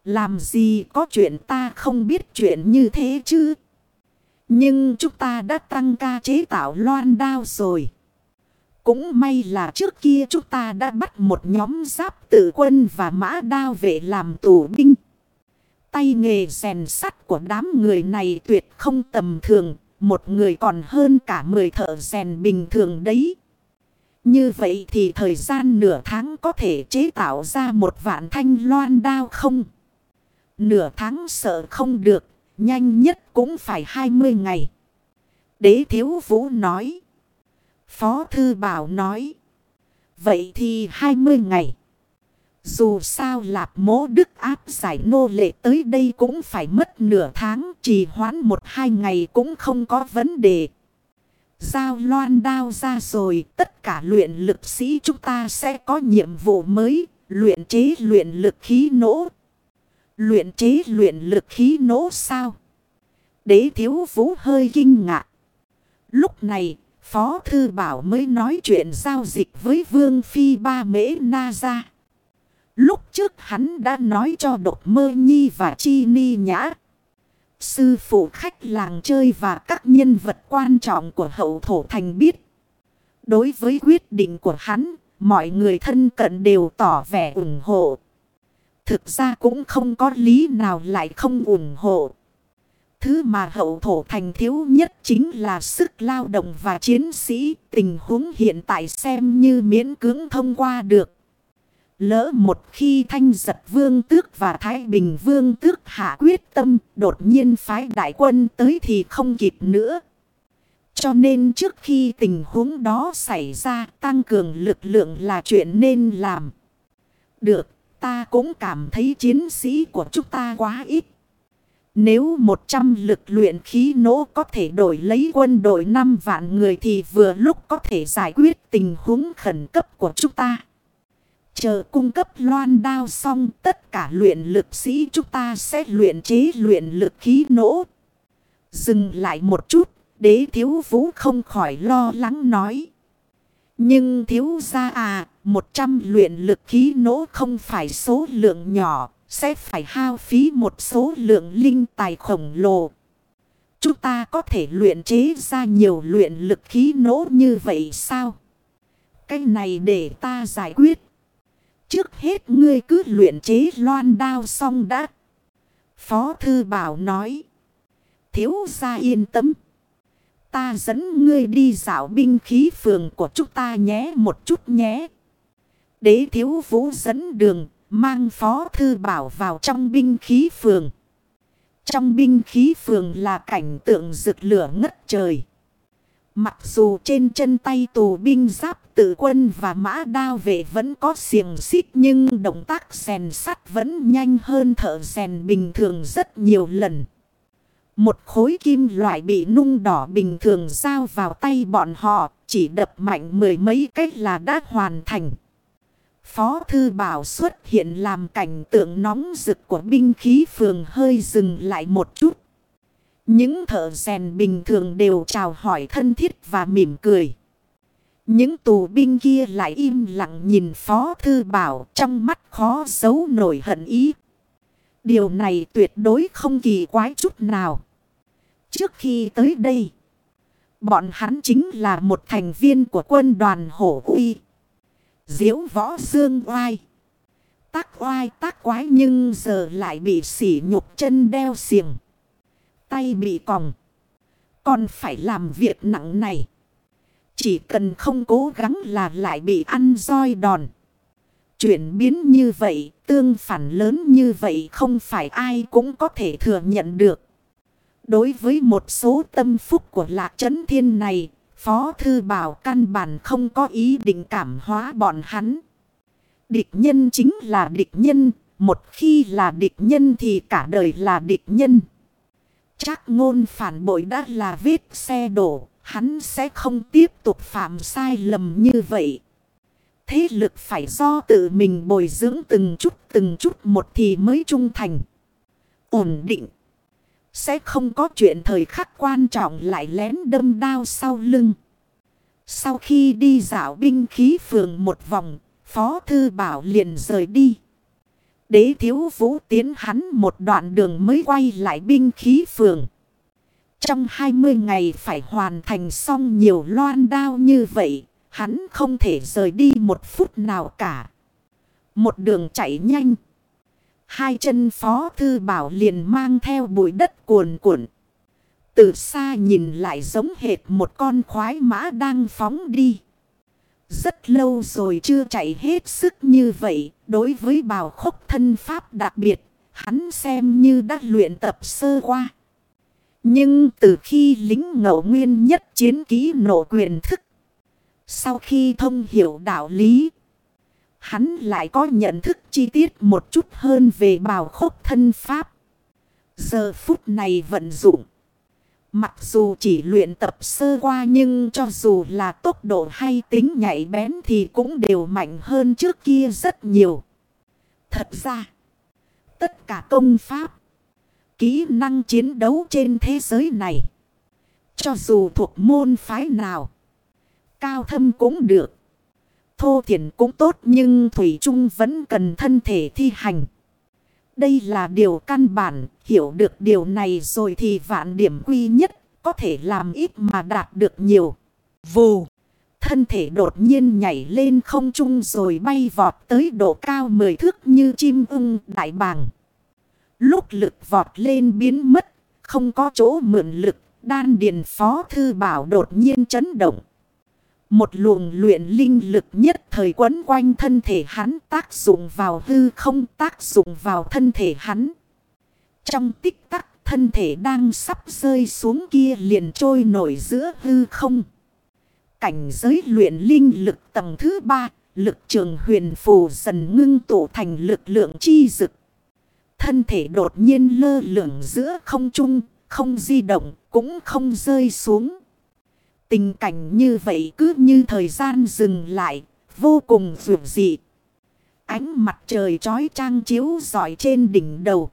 Làm gì có chuyện ta không biết chuyện như thế chứ? Nhưng chúng ta đã tăng ca chế tạo loan đao rồi. Cũng may là trước kia chúng ta đã bắt một nhóm giáp tự quân và mã đao vệ làm tù binh. Tay nghề rèn sắt của đám người này tuyệt không tầm thường. Một người còn hơn cả 10 thợ rèn bình thường đấy. Như vậy thì thời gian nửa tháng có thể chế tạo ra một vạn thanh loan đao không? Nửa tháng sợ không được, nhanh nhất cũng phải 20 ngày. Đế thiếu vũ nói. Phó Thư Bảo nói. Vậy thì 20 ngày. Dù sao lạp mố đức áp giải nô lệ tới đây cũng phải mất nửa tháng. Chỉ hoãn một hai ngày cũng không có vấn đề. Giao loan đao ra rồi. Tất cả luyện lực sĩ chúng ta sẽ có nhiệm vụ mới. Luyện chế luyện lực khí nỗ. Luyện chế luyện lực khí nỗ sao? Đế thiếu vũ hơi kinh ngạc. Lúc này, Phó Thư Bảo mới nói chuyện giao dịch với Vương Phi Ba Mễ Na ra. Lúc trước hắn đã nói cho Độc Mơ Nhi và Chi Ni Nhã. Sư phụ khách làng chơi và các nhân vật quan trọng của hậu thổ thành biết. Đối với quyết định của hắn, mọi người thân cận đều tỏ vẻ ủng hộ. Thực ra cũng không có lý nào lại không ủng hộ. Thứ mà hậu thổ thành thiếu nhất chính là sức lao động và chiến sĩ. Tình huống hiện tại xem như miễn cưỡng thông qua được. Lỡ một khi thanh giật vương tước và thái bình vương tước hạ quyết tâm đột nhiên phái đại quân tới thì không kịp nữa. Cho nên trước khi tình huống đó xảy ra tăng cường lực lượng là chuyện nên làm. Được, ta cũng cảm thấy chiến sĩ của chúng ta quá ít. Nếu 100 lực luyện khí nỗ có thể đổi lấy quân đội 5 vạn người thì vừa lúc có thể giải quyết tình huống khẩn cấp của chúng ta. Chờ cung cấp loan đao xong tất cả luyện lực sĩ chúng ta sẽ luyện chế luyện lực khí nỗ. Dừng lại một chút, đế thiếu vũ không khỏi lo lắng nói. Nhưng thiếu ra à, 100 luyện lực khí nỗ không phải số lượng nhỏ sẽ phải hao phí một số lượng linh tài khổng lồ. Chúng ta có thể luyện chế ra nhiều luyện lực khí nỗ như vậy sao? Cái này để ta giải quyết. Trước hết ngươi cứ luyện chế loan đao xong đã. Phó Thư Bảo nói. Thiếu gia yên tâm. Ta dẫn ngươi đi dạo binh khí phường của chúng ta nhé một chút nhé. Đế thiếu vũ dẫn đường, Mang phó thư bảo vào trong binh khí phường. Trong binh khí phường là cảnh tượng rực lửa ngất trời. Mặc dù trên chân tay tù binh giáp tự quân và mã đao vệ vẫn có xiềng xích nhưng động tác rèn sắt vẫn nhanh hơn thợ rèn bình thường rất nhiều lần. Một khối kim loại bị nung đỏ bình thường giao vào tay bọn họ, chỉ đập mạnh mười mấy cách là đã hoàn thành. Phó Thư Bảo xuất hiện làm cảnh tượng nóng rực của binh khí phường hơi dừng lại một chút. Những thợ rèn bình thường đều chào hỏi thân thiết và mỉm cười. Những tù binh kia lại im lặng nhìn Phó Thư Bảo trong mắt khó giấu nổi hận ý. Điều này tuyệt đối không kỳ quái chút nào. Trước khi tới đây, bọn hắn chính là một thành viên của quân đoàn hổ uy. Diễu võ dương oai. Tác oai tác quái nhưng giờ lại bị sỉ nhục chân đeo xiềng. Tay bị còng. Còn phải làm việc nặng này. Chỉ cần không cố gắng là lại bị ăn roi đòn. Chuyển biến như vậy, tương phản lớn như vậy không phải ai cũng có thể thừa nhận được. Đối với một số tâm phúc của lạc trấn thiên này, Phó Thư Bảo căn bản không có ý định cảm hóa bọn hắn. Địch nhân chính là địch nhân, một khi là địch nhân thì cả đời là địch nhân. Chắc ngôn phản bội đã là vết xe đổ, hắn sẽ không tiếp tục phạm sai lầm như vậy. Thế lực phải do tự mình bồi dưỡng từng chút từng chút một thì mới trung thành. Ổn định. Sẽ không có chuyện thời khắc quan trọng lại lén đâm đao sau lưng. Sau khi đi dạo binh khí phường một vòng, Phó Thư Bảo liền rời đi. Đế thiếu vũ tiến hắn một đoạn đường mới quay lại binh khí phường. Trong 20 ngày phải hoàn thành xong nhiều loan đao như vậy, hắn không thể rời đi một phút nào cả. Một đường chạy nhanh. Hai chân phó thư bảo liền mang theo bụi đất cuồn cuộn. Từ xa nhìn lại giống hệt một con khoái mã đang phóng đi. Rất lâu rồi chưa chạy hết sức như vậy. Đối với bào khốc thân pháp đặc biệt, hắn xem như đã luyện tập sơ qua. Nhưng từ khi lính ngẫu nguyên nhất chiến ký nổ quyền thức. Sau khi thông hiểu đạo lý. Hắn lại có nhận thức chi tiết một chút hơn về bào khốc thân pháp. Giờ phút này vận dụng. Mặc dù chỉ luyện tập sơ qua nhưng cho dù là tốc độ hay tính nhạy bén thì cũng đều mạnh hơn trước kia rất nhiều. Thật ra, tất cả công pháp, kỹ năng chiến đấu trên thế giới này, cho dù thuộc môn phái nào, cao thâm cũng được, thô thiển cũng tốt nhưng Thủy Trung vẫn cần thân thể thi hành. Đây là điều căn bản, hiểu được điều này rồi thì vạn điểm quy nhất, có thể làm ít mà đạt được nhiều. Vù, thân thể đột nhiên nhảy lên không trung rồi bay vọt tới độ cao mười thước như chim ưng đại bàng. Lúc lực vọt lên biến mất, không có chỗ mượn lực, đan điền phó thư bảo đột nhiên chấn động. Một luồng luyện linh lực nhất thời quấn quanh thân thể hắn tác dụng vào hư không tác dụng vào thân thể hắn. Trong tích tắc thân thể đang sắp rơi xuống kia liền trôi nổi giữa hư không. Cảnh giới luyện linh lực tầng thứ ba, lực trường huyền phù dần ngưng tụ thành lực lượng chi dực. Thân thể đột nhiên lơ lửng giữa không trung, không di động, cũng không rơi xuống. Tình cảnh như vậy cứ như thời gian dừng lại, vô cùng vượt dị. Ánh mặt trời trói trang chiếu giỏi trên đỉnh đầu.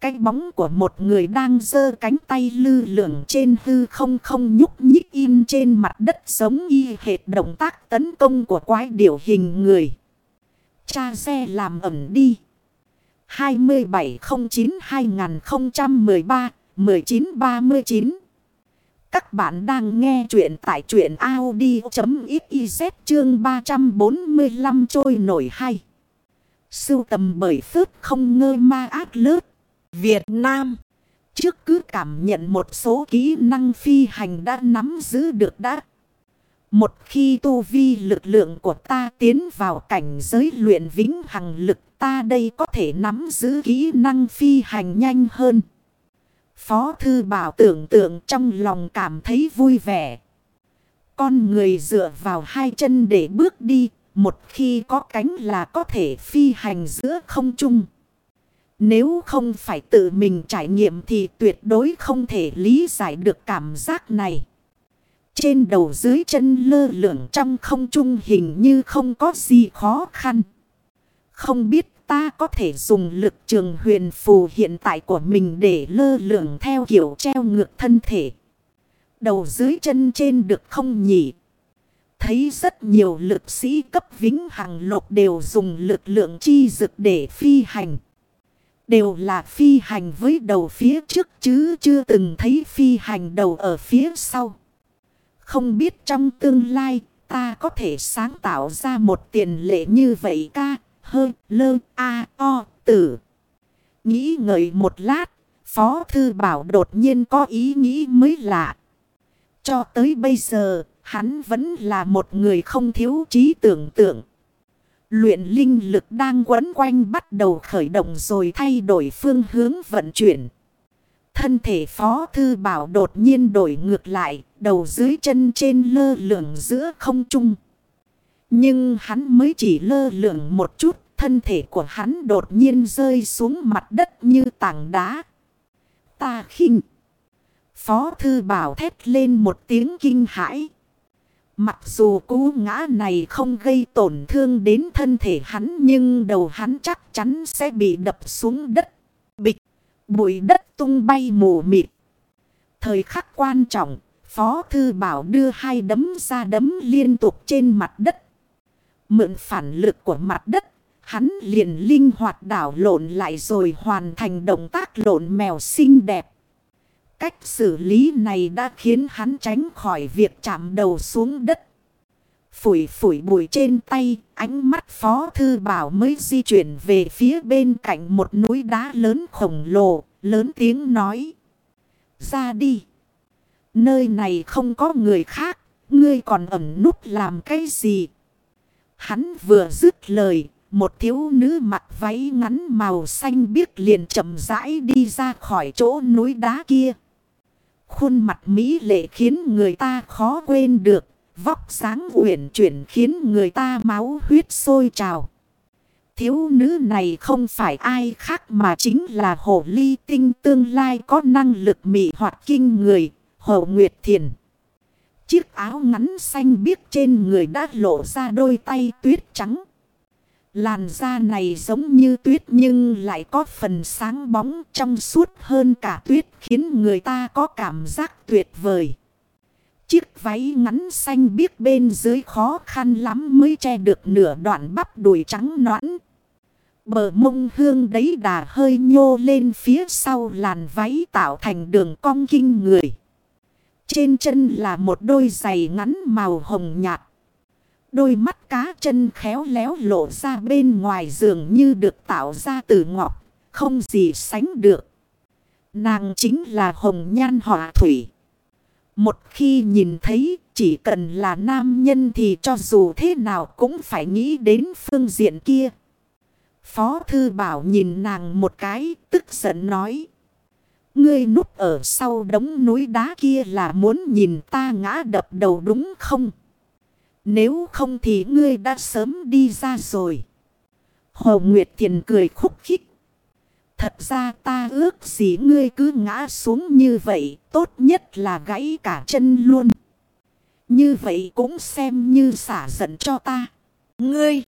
Cái bóng của một người đang giơ cánh tay lư lượng trên hư không không nhúc nhích in trên mặt đất giống y hệt động tác tấn công của quái điểu hình người. Cha xe làm ẩm đi. 2709-2013-1939 các bạn đang nghe chuyện tại chuyện Audi.xyz chương 345 trôi nổi hay. Sưu tầm bởi phước không ngơ ma ác lớp. Việt Nam. Trước cứ cảm nhận một số kỹ năng phi hành đã nắm giữ được đã. Một khi tu vi lực lượng của ta tiến vào cảnh giới luyện vĩnh hằng lực, ta đây có thể nắm giữ kỹ năng phi hành nhanh hơn. Phó Thư Bảo tưởng tượng trong lòng cảm thấy vui vẻ. Con người dựa vào hai chân để bước đi. Một khi có cánh là có thể phi hành giữa không trung. Nếu không phải tự mình trải nghiệm thì tuyệt đối không thể lý giải được cảm giác này. Trên đầu dưới chân lơ lửng trong không trung hình như không có gì khó khăn. Không biết ta có thể dùng lực trường huyền phù hiện tại của mình để lơ lửng theo kiểu treo ngược thân thể. Đầu dưới chân trên được không nhỉ? Thấy rất nhiều lực sĩ cấp vĩnh hằng lục đều dùng lực lượng chi dực để phi hành. Đều là phi hành với đầu phía trước chứ chưa từng thấy phi hành đầu ở phía sau. Không biết trong tương lai ta có thể sáng tạo ra một tiền lệ như vậy ca, hơ, lơ, a, o, tử. Nghĩ ngợi một lát, Phó Thư Bảo đột nhiên có ý nghĩ mới lạ. Cho tới bây giờ, hắn vẫn là một người không thiếu trí tưởng tượng. Luyện linh lực đang quấn quanh bắt đầu khởi động rồi thay đổi phương hướng vận chuyển. Thân thể Phó Thư Bảo đột nhiên đổi ngược lại, đầu dưới chân trên lơ lửng giữa không trung. Nhưng hắn mới chỉ lơ lửng một chút, thân thể của hắn đột nhiên rơi xuống mặt đất như tảng đá. Ta khinh. Phó Thư Bảo thét lên một tiếng kinh hãi. Mặc dù cú ngã này không gây tổn thương đến thân thể hắn nhưng đầu hắn chắc chắn sẽ bị đập xuống đất. Bịch, bụi đất tung bay mù mịt. Thời khắc quan trọng, Phó Thư Bảo đưa hai đấm ra đấm liên tục trên mặt đất. Mượn phản lực của mặt đất, hắn liền linh hoạt đảo lộn lại rồi hoàn thành động tác lộn mèo xinh đẹp. Cách xử lý này đã khiến hắn tránh khỏi việc chạm đầu xuống đất. Phủi phủi bụi trên tay, ánh mắt Phó Thư Bảo mới di chuyển về phía bên cạnh một núi đá lớn khổng lồ, lớn tiếng nói. Ra đi. Nơi này không có người khác, ngươi còn ẩn nút làm cái gì? Hắn vừa dứt lời, một thiếu nữ mặc váy ngắn màu xanh biếc liền chậm rãi đi ra khỏi chỗ núi đá kia. Khuôn mặt mỹ lệ khiến người ta khó quên được. Vóc sáng uyển chuyển khiến người ta máu huyết sôi trào. Thiếu nữ này không phải ai khác mà chính là hồ ly tinh tương lai có năng lực mị hoạt kinh người, hồ Nguyệt Thiền. Chiếc áo ngắn xanh biếc trên người đã lộ ra đôi tay tuyết trắng. Làn da này giống như tuyết nhưng lại có phần sáng bóng trong suốt hơn cả tuyết khiến người ta có cảm giác tuyệt vời. Chiếc váy ngắn xanh biếc bên dưới khó khăn lắm mới che được nửa đoạn bắp đùi trắng nõn. Bờ mông hương đấy đà hơi nhô lên phía sau làn váy tạo thành đường cong kinh người. Trên chân là một đôi giày ngắn màu hồng nhạt. Đôi mắt cá chân khéo léo lộ ra bên ngoài giường như được tạo ra từ ngọc, không gì sánh được. Nàng chính là hồng nhan họa thủy. Một khi nhìn thấy chỉ cần là nam nhân thì cho dù thế nào cũng phải nghĩ đến phương diện kia. Phó thư bảo nhìn nàng một cái tức giận nói. Ngươi núp ở sau đống núi đá kia là muốn nhìn ta ngã đập đầu đúng không? Nếu không thì ngươi đã sớm đi ra rồi. Hồ Nguyệt Thiền cười khúc khích. Thật ra ta ước gì ngươi cứ ngã xuống như vậy, tốt nhất là gãy cả chân luôn. Như vậy cũng xem như xả giận cho ta. Ngươi,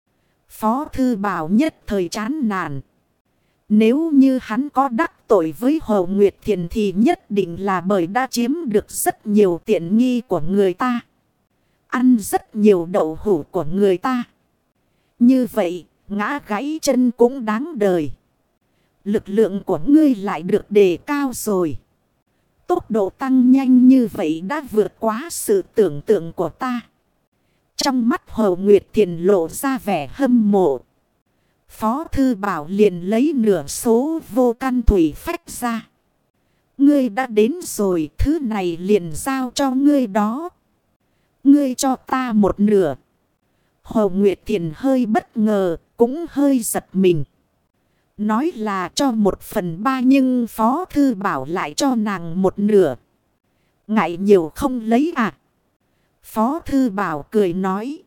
Phó Thư Bảo nhất thời chán nản. Nếu như hắn có đắc tội với Hồ Nguyệt Thiền thì nhất định là bởi đã chiếm được rất nhiều tiện nghi của người ta. Ăn rất nhiều đậu hủ của người ta. Như vậy, ngã gãy chân cũng đáng đời. Lực lượng của ngươi lại được đề cao rồi. Tốc độ tăng nhanh như vậy đã vượt quá sự tưởng tượng của ta. Trong mắt Hồ Nguyệt Thiền lộ ra vẻ hâm mộ. Phó Thư Bảo liền lấy nửa số vô căn thủy phách ra. Ngươi đã đến rồi, thứ này liền giao cho ngươi đó. Ngươi cho ta một nửa. Hồ Nguyệt Thiền hơi bất ngờ, cũng hơi giật mình. Nói là cho một phần ba nhưng Phó Thư Bảo lại cho nàng một nửa. Ngại nhiều không lấy à. Phó Thư Bảo cười nói.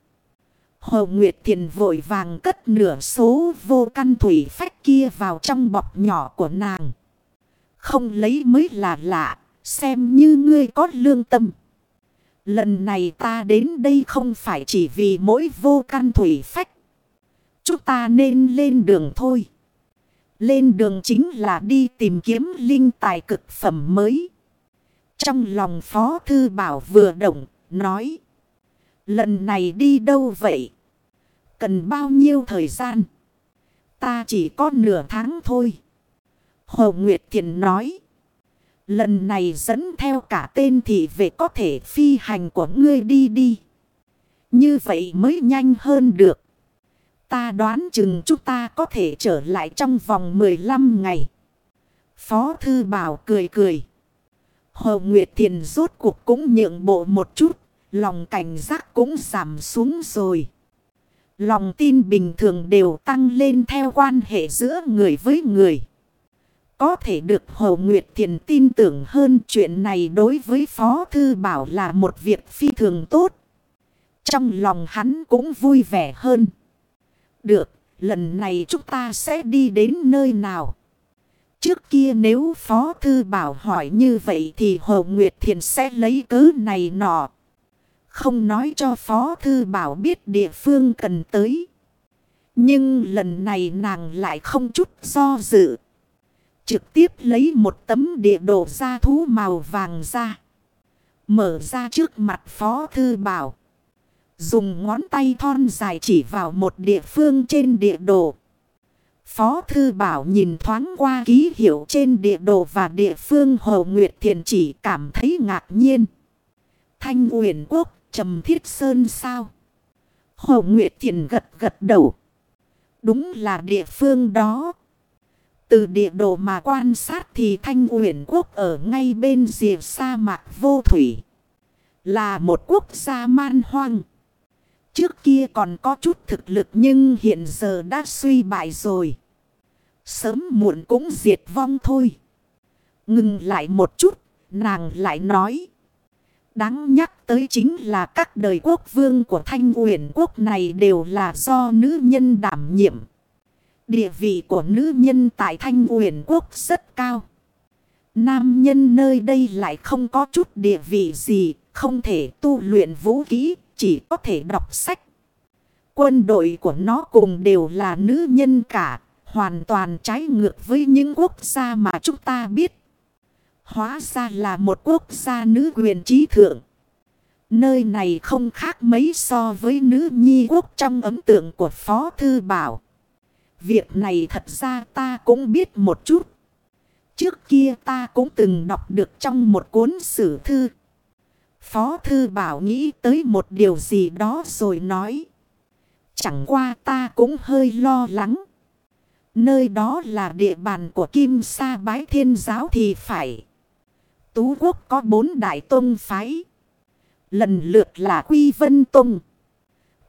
Hồ Nguyệt Thiền vội vàng cất nửa số vô căn thủy phách kia vào trong bọc nhỏ của nàng. Không lấy mới là lạ, xem như ngươi có lương tâm. Lần này ta đến đây không phải chỉ vì mỗi vô căn thủy phách. Chúng ta nên lên đường thôi. Lên đường chính là đi tìm kiếm linh tài cực phẩm mới. Trong lòng Phó Thư Bảo vừa động, nói. Lần này đi đâu vậy? Cần bao nhiêu thời gian? Ta chỉ có nửa tháng thôi. Hồ Nguyệt Thiền nói. Lần này dẫn theo cả tên thị về có thể phi hành của ngươi đi đi. Như vậy mới nhanh hơn được. Ta đoán chừng chúng ta có thể trở lại trong vòng 15 ngày. Phó Thư Bảo cười cười. Hồ Nguyệt Thiền rốt cuộc cũng nhượng bộ một chút. Lòng cảnh giác cũng giảm xuống rồi. Lòng tin bình thường đều tăng lên theo quan hệ giữa người với người. Có thể được Hồ Nguyệt Thiền tin tưởng hơn chuyện này đối với Phó Thư Bảo là một việc phi thường tốt. Trong lòng hắn cũng vui vẻ hơn. Được, lần này chúng ta sẽ đi đến nơi nào? Trước kia nếu Phó Thư Bảo hỏi như vậy thì Hồ Nguyệt Thiền sẽ lấy cớ này nọ. Không nói cho Phó Thư Bảo biết địa phương cần tới. Nhưng lần này nàng lại không chút do dự. Trực tiếp lấy một tấm địa đồ ra thú màu vàng ra. Mở ra trước mặt Phó Thư Bảo. Dùng ngón tay thon dài chỉ vào một địa phương trên địa đồ. Phó Thư Bảo nhìn thoáng qua ký hiệu trên địa đồ và địa phương Hồ Nguyệt Thiền chỉ cảm thấy ngạc nhiên. Thanh Uyển Quốc, Trầm Thiết Sơn sao? Hồ Nguyệt Thiện gật gật đầu. Đúng là địa phương đó. Từ địa đồ mà quan sát thì Thanh Uyển Quốc ở ngay bên rìa sa mạc vô thủy. Là một quốc gia man hoang. Trước kia còn có chút thực lực nhưng hiện giờ đã suy bại rồi. Sớm muộn cũng diệt vong thôi. Ngừng lại một chút, nàng lại nói. Đáng nhắc tới chính là các đời quốc vương của thanh uyển quốc này đều là do nữ nhân đảm nhiệm. Địa vị của nữ nhân tại thanh uyển quốc rất cao. Nam nhân nơi đây lại không có chút địa vị gì, không thể tu luyện vũ khí, chỉ có thể đọc sách. Quân đội của nó cùng đều là nữ nhân cả, hoàn toàn trái ngược với những quốc gia mà chúng ta biết. Hóa ra là một quốc gia nữ quyền trí thượng. Nơi này không khác mấy so với nữ nhi quốc trong ấn tượng của Phó Thư Bảo. Việc này thật ra ta cũng biết một chút. Trước kia ta cũng từng đọc được trong một cuốn sử thư. Phó Thư Bảo nghĩ tới một điều gì đó rồi nói. Chẳng qua ta cũng hơi lo lắng. Nơi đó là địa bàn của Kim Sa Bái Thiên Giáo thì phải. Tú Quốc có bốn đại tôn phái. Lần lượt là Quy Vân Tông.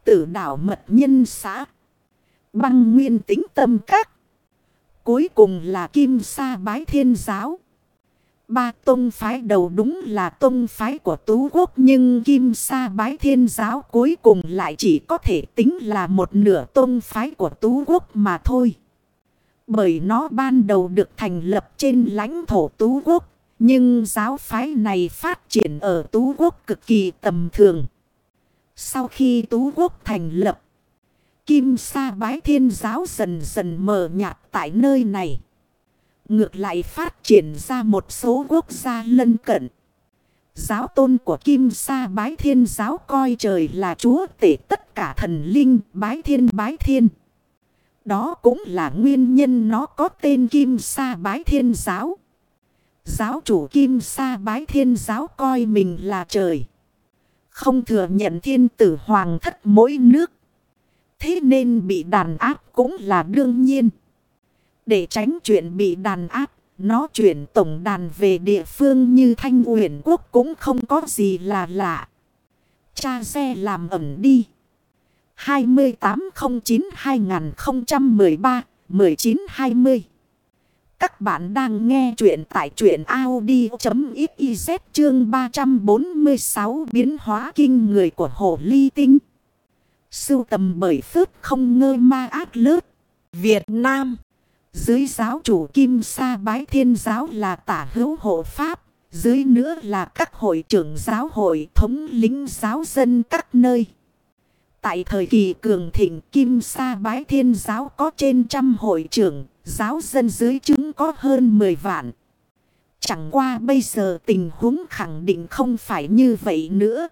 Tử đảo Mật Nhân Xã. Băng Nguyên Tính Tâm Các. Cuối cùng là Kim Sa Bái Thiên Giáo. Ba tông phái đầu đúng là tông phái của Tú Quốc nhưng Kim Sa Bái Thiên Giáo cuối cùng lại chỉ có thể tính là một nửa tông phái của Tú Quốc mà thôi. Bởi nó ban đầu được thành lập trên lãnh thổ Tú Quốc, nhưng giáo phái này phát triển ở Tú Quốc cực kỳ tầm thường. Sau khi Tú Quốc thành lập, Kim Sa Bái Thiên Giáo dần dần mờ nhạt tại nơi này. Ngược lại phát triển ra một số quốc gia lân cận. Giáo tôn của Kim Sa Bái Thiên Giáo coi trời là chúa tể tất cả thần linh Bái Thiên Bái Thiên. Đó cũng là nguyên nhân nó có tên Kim Sa Bái Thiên Giáo. Giáo chủ Kim Sa Bái Thiên Giáo coi mình là trời. Không thừa nhận thiên tử hoàng thất mỗi nước. Thế nên bị đàn áp cũng là đương nhiên. Để tránh chuyện bị đàn áp, nó chuyển tổng đàn về địa phương như Thanh Uyển Quốc cũng không có gì là lạ. Cha xe làm ẩm đi. 2809-2013-1920 các bạn đang nghe chuyện tại chuyện Audi.xyz chương 346 biến hóa kinh người của hồ ly tinh. Sưu tầm bởi phước không ngơ ma ác lớp. Việt Nam. Dưới giáo chủ Kim Sa Bái Thiên Giáo là tả hữu hộ Pháp. Dưới nữa là các hội trưởng giáo hội thống lính giáo dân các nơi. Tại thời kỳ cường thịnh Kim Sa Bái Thiên Giáo có trên trăm hội trưởng, giáo dân dưới chứng có hơn 10 vạn. Chẳng qua bây giờ tình huống khẳng định không phải như vậy nữa.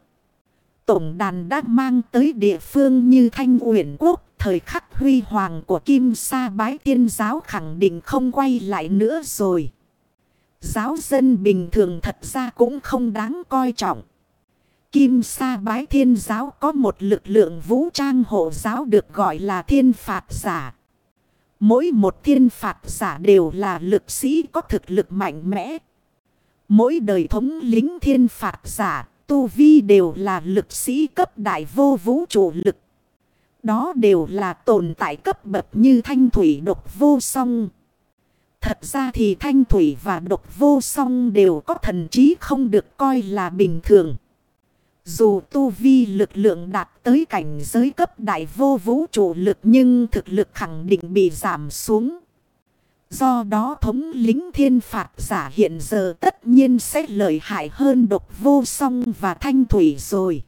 Tổng đàn đã mang tới địa phương như Thanh Uyển Quốc, thời khắc huy hoàng của Kim Sa Bái Tiên Giáo khẳng định không quay lại nữa rồi. Giáo dân bình thường thật ra cũng không đáng coi trọng. Kim Sa Bái Thiên Giáo có một lực lượng vũ trang hộ giáo được gọi là thiên phạt giả. Mỗi một thiên phạt giả đều là lực sĩ có thực lực mạnh mẽ. Mỗi đời thống lính thiên phạt giả, tu vi đều là lực sĩ cấp đại vô vũ trụ lực. Đó đều là tồn tại cấp bậc như thanh thủy độc vô song. Thật ra thì thanh thủy và độc vô song đều có thần trí không được coi là bình thường. Dù tu vi lực lượng đạt tới cảnh giới cấp đại vô vũ trụ lực nhưng thực lực khẳng định bị giảm xuống. Do đó thống lính thiên phạt giả hiện giờ tất nhiên sẽ lợi hại hơn độc vô song và thanh thủy rồi.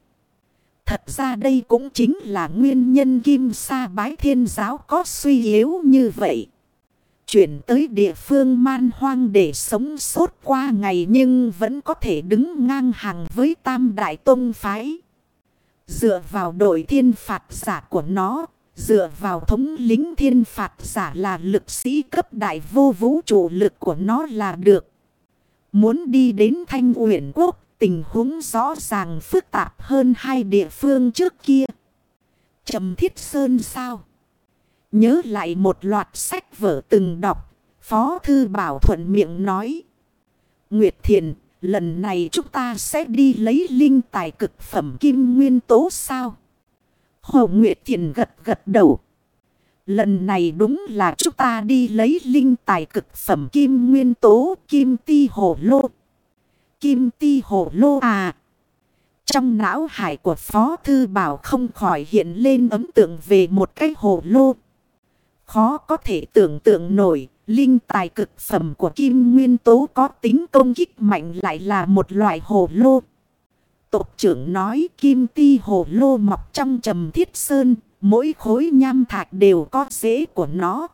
Thật ra đây cũng chính là nguyên nhân kim sa bái thiên giáo có suy yếu như vậy. Chuyển tới địa phương man hoang để sống sốt qua ngày nhưng vẫn có thể đứng ngang hàng với tam đại tông phái. Dựa vào đội thiên phạt giả của nó, dựa vào thống lính thiên phạt giả là lực sĩ cấp đại vô vũ trụ lực của nó là được. Muốn đi đến Thanh Uyển Quốc, tình huống rõ ràng phức tạp hơn hai địa phương trước kia. Trầm Thiết Sơn sao? Nhớ lại một loạt sách vở từng đọc. Phó Thư Bảo thuận miệng nói. Nguyệt Thiền, lần này chúng ta sẽ đi lấy linh tài cực phẩm kim nguyên tố sao? Hồ Nguyệt Thiền gật gật đầu. Lần này đúng là chúng ta đi lấy linh tài cực phẩm kim nguyên tố kim ti hồ lô. Kim ti hồ lô à. Trong não hải của Phó Thư Bảo không khỏi hiện lên ấm tượng về một cái hồ lô. Khó có thể tưởng tượng nổi, linh tài cực phẩm của kim nguyên tố có tính công kích mạnh lại là một loại hồ lô. Tộc trưởng nói kim ti hồ lô mọc trong trầm thiết sơn, mỗi khối nham thạch đều có rễ của nó.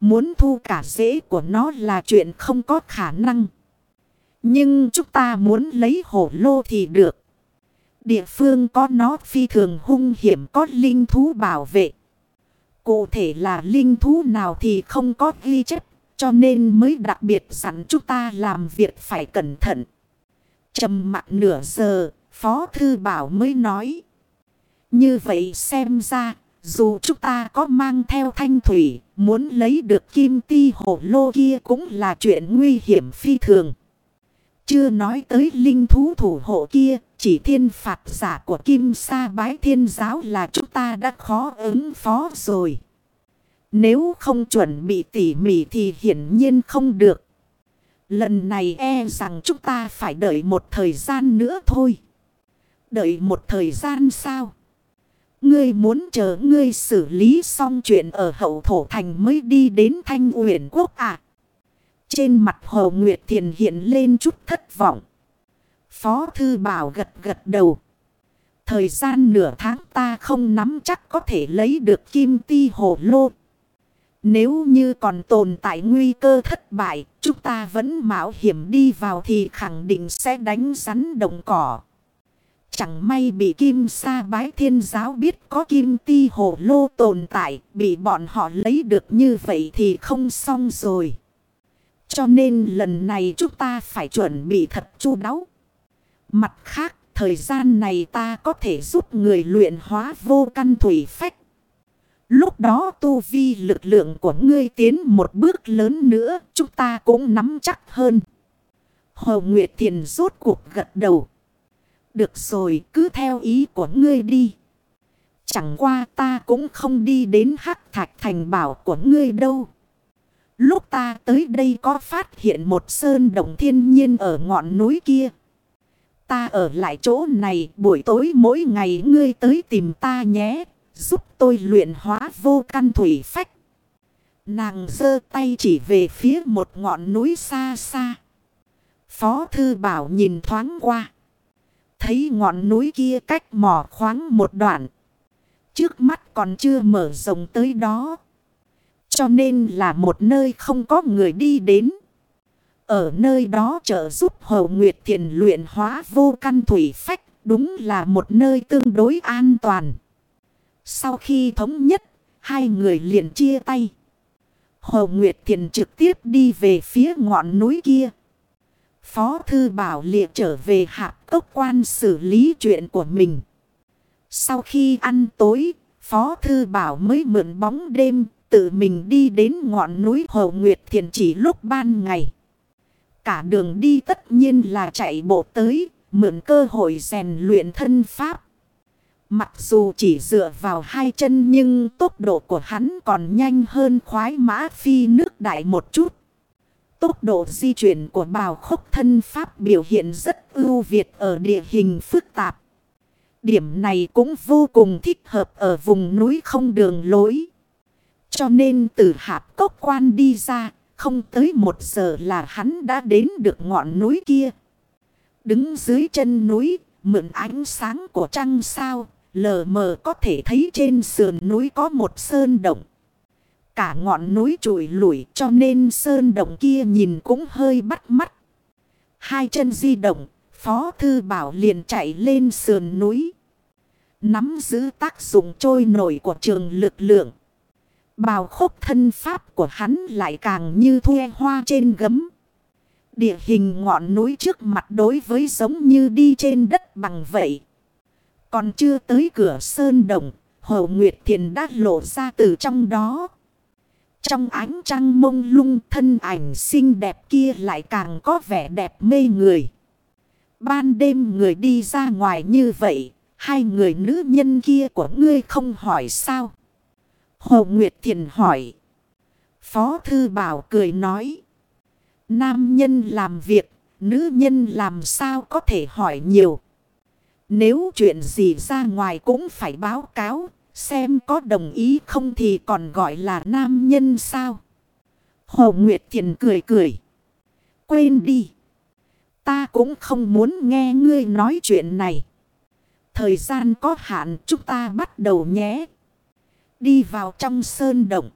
Muốn thu cả rễ của nó là chuyện không có khả năng. Nhưng chúng ta muốn lấy hồ lô thì được. Địa phương có nó phi thường hung hiểm có linh thú bảo vệ. Cụ thể là linh thú nào thì không có ghi chép. Cho nên mới đặc biệt sẵn chúng ta làm việc phải cẩn thận. trầm mặt nửa giờ, Phó Thư Bảo mới nói. Như vậy xem ra, dù chúng ta có mang theo thanh thủy, muốn lấy được kim ti hổ lô kia cũng là chuyện nguy hiểm phi thường. Chưa nói tới linh thú thủ hộ kia, chỉ thiên phạt giả của Kim Sa Bái Thiên Giáo là chúng ta đã khó ứng phó rồi. Nếu không chuẩn bị tỉ mỉ thì hiển nhiên không được. Lần này e rằng chúng ta phải đợi một thời gian nữa thôi. Đợi một thời gian sao? Ngươi muốn chờ ngươi xử lý xong chuyện ở hậu thổ thành mới đi đến thanh uyển quốc à? Trên mặt Hồ Nguyệt Thiền hiện lên chút thất vọng. Phó Thư Bảo gật gật đầu. Thời gian nửa tháng ta không nắm chắc có thể lấy được kim ti hồ lô. Nếu như còn tồn tại nguy cơ thất bại, chúng ta vẫn mạo hiểm đi vào thì khẳng định sẽ đánh rắn đồng cỏ. Chẳng may bị kim sa bái thiên giáo biết có kim ti hồ lô tồn tại, bị bọn họ lấy được như vậy thì không xong rồi. Cho nên lần này chúng ta phải chuẩn bị thật chu đáo. Mặt khác, thời gian này ta có thể giúp người luyện hóa vô căn thủy phách. Lúc đó tu vi lực lượng của ngươi tiến một bước lớn nữa, chúng ta cũng nắm chắc hơn. Hồ Nguyệt Thiền rốt cuộc gật đầu. Được rồi, cứ theo ý của ngươi đi. Chẳng qua ta cũng không đi đến hắc thạch thành bảo của ngươi đâu. Lúc ta tới đây có phát hiện một sơn động thiên nhiên ở ngọn núi kia. Ta ở lại chỗ này, buổi tối mỗi ngày ngươi tới tìm ta nhé. Giúp tôi luyện hóa vô căn thủy phách. Nàng giơ tay chỉ về phía một ngọn núi xa xa. Phó thư bảo nhìn thoáng qua. Thấy ngọn núi kia cách mỏ khoáng một đoạn. Trước mắt còn chưa mở rộng tới đó. Cho nên là một nơi không có người đi đến. Ở nơi đó trợ giúp Hồ Nguyệt Thiền luyện hóa vô căn thủy phách. Đúng là một nơi tương đối an toàn. Sau khi thống nhất, hai người liền chia tay. Hồ Nguyệt Thiền trực tiếp đi về phía ngọn núi kia. Phó Thư Bảo liệt trở về hạ cốc quan xử lý chuyện của mình. Sau khi ăn tối, Phó Thư Bảo mới mượn bóng đêm, tự mình đi đến ngọn núi Hồ Nguyệt Thiền chỉ lúc ban ngày. Cả đường đi tất nhiên là chạy bộ tới, mượn cơ hội rèn luyện thân pháp. Mặc dù chỉ dựa vào hai chân nhưng tốc độ của hắn còn nhanh hơn khoái mã phi nước đại một chút. Tốc độ di chuyển của bào khốc thân pháp biểu hiện rất ưu việt ở địa hình phức tạp. Điểm này cũng vô cùng thích hợp ở vùng núi không đường lối. Cho nên từ hạp cốc quan đi ra, không tới một giờ là hắn đã đến được ngọn núi kia. Đứng dưới chân núi, mượn ánh sáng của trăng sao, lờ mờ có thể thấy trên sườn núi có một sơn động. Cả ngọn núi trụi lủi cho nên sơn động kia nhìn cũng hơi bắt mắt. Hai chân di động, Phó Thư Bảo liền chạy lên sườn núi. Nắm giữ tác dụng trôi nổi của trường lực lượng. Bào khốc thân pháp của hắn lại càng như thuê hoa trên gấm. Địa hình ngọn núi trước mặt đối với giống như đi trên đất bằng vậy. Còn chưa tới cửa sơn đồng, Hồ Nguyệt Thiền đã lộ ra từ trong đó. Trong ánh trăng mông lung thân ảnh xinh đẹp kia lại càng có vẻ đẹp mê người. Ban đêm người đi ra ngoài như vậy, hai người nữ nhân kia của ngươi không hỏi sao? Hồ Nguyệt Thiền hỏi. Phó Thư Bảo cười nói. Nam nhân làm việc, nữ nhân làm sao có thể hỏi nhiều. Nếu chuyện gì ra ngoài cũng phải báo cáo, xem có đồng ý không thì còn gọi là nam nhân sao. Hồ Nguyệt Thiền cười cười. Quên đi. Ta cũng không muốn nghe ngươi nói chuyện này. Thời gian có hạn chúng ta bắt đầu nhé. Đi vào trong sơn động.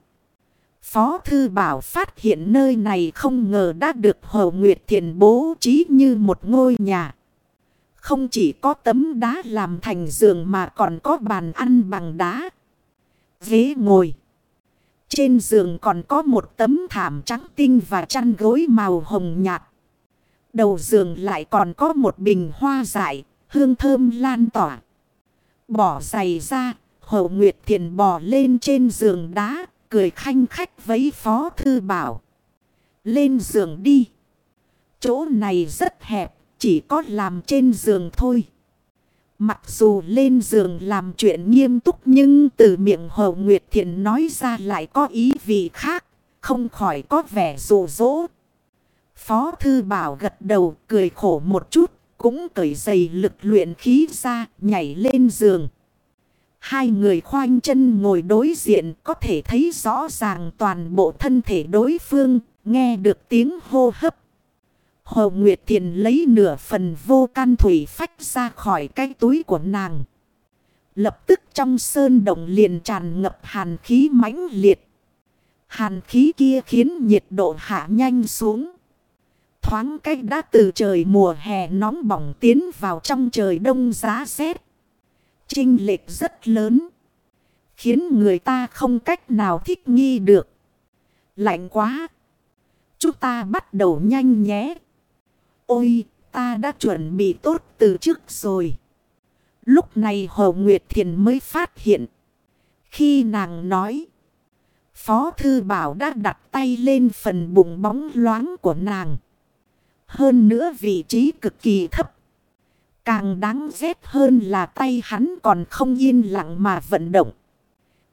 Phó Thư Bảo phát hiện nơi này không ngờ đã được Hồ Nguyệt Thiền bố trí như một ngôi nhà. Không chỉ có tấm đá làm thành giường mà còn có bàn ăn bằng đá. Ghế ngồi. Trên giường còn có một tấm thảm trắng tinh và chăn gối màu hồng nhạt. Đầu giường lại còn có một bình hoa dại, hương thơm lan tỏa. Bỏ giày ra, Hồ Nguyệt Thiền bò lên trên giường đá, cười khanh khách với Phó Thư Bảo. Lên giường đi. Chỗ này rất hẹp, chỉ có làm trên giường thôi. Mặc dù lên giường làm chuyện nghiêm túc nhưng từ miệng Hồ Nguyệt Thiện nói ra lại có ý vị khác, không khỏi có vẻ rủ rỗ. Phó Thư Bảo gật đầu cười khổ một chút, cũng cởi giày lực luyện khí ra, nhảy lên giường. Hai người khoanh chân ngồi đối diện có thể thấy rõ ràng toàn bộ thân thể đối phương, nghe được tiếng hô hấp. Hồ Nguyệt Thiền lấy nửa phần vô can thủy phách ra khỏi cái túi của nàng. Lập tức trong sơn động liền tràn ngập hàn khí mãnh liệt. Hàn khí kia khiến nhiệt độ hạ nhanh xuống. Thoáng cách đã từ trời mùa hè nóng bỏng tiến vào trong trời đông giá rét. Trinh lệch rất lớn. Khiến người ta không cách nào thích nghi được. Lạnh quá. Chúng ta bắt đầu nhanh nhé. Ôi, ta đã chuẩn bị tốt từ trước rồi. Lúc này Hồ Nguyệt Thiền mới phát hiện. Khi nàng nói. Phó Thư Bảo đã đặt tay lên phần bụng bóng loáng của nàng. Hơn nữa vị trí cực kỳ thấp. Càng đáng ghét hơn là tay hắn còn không yên lặng mà vận động.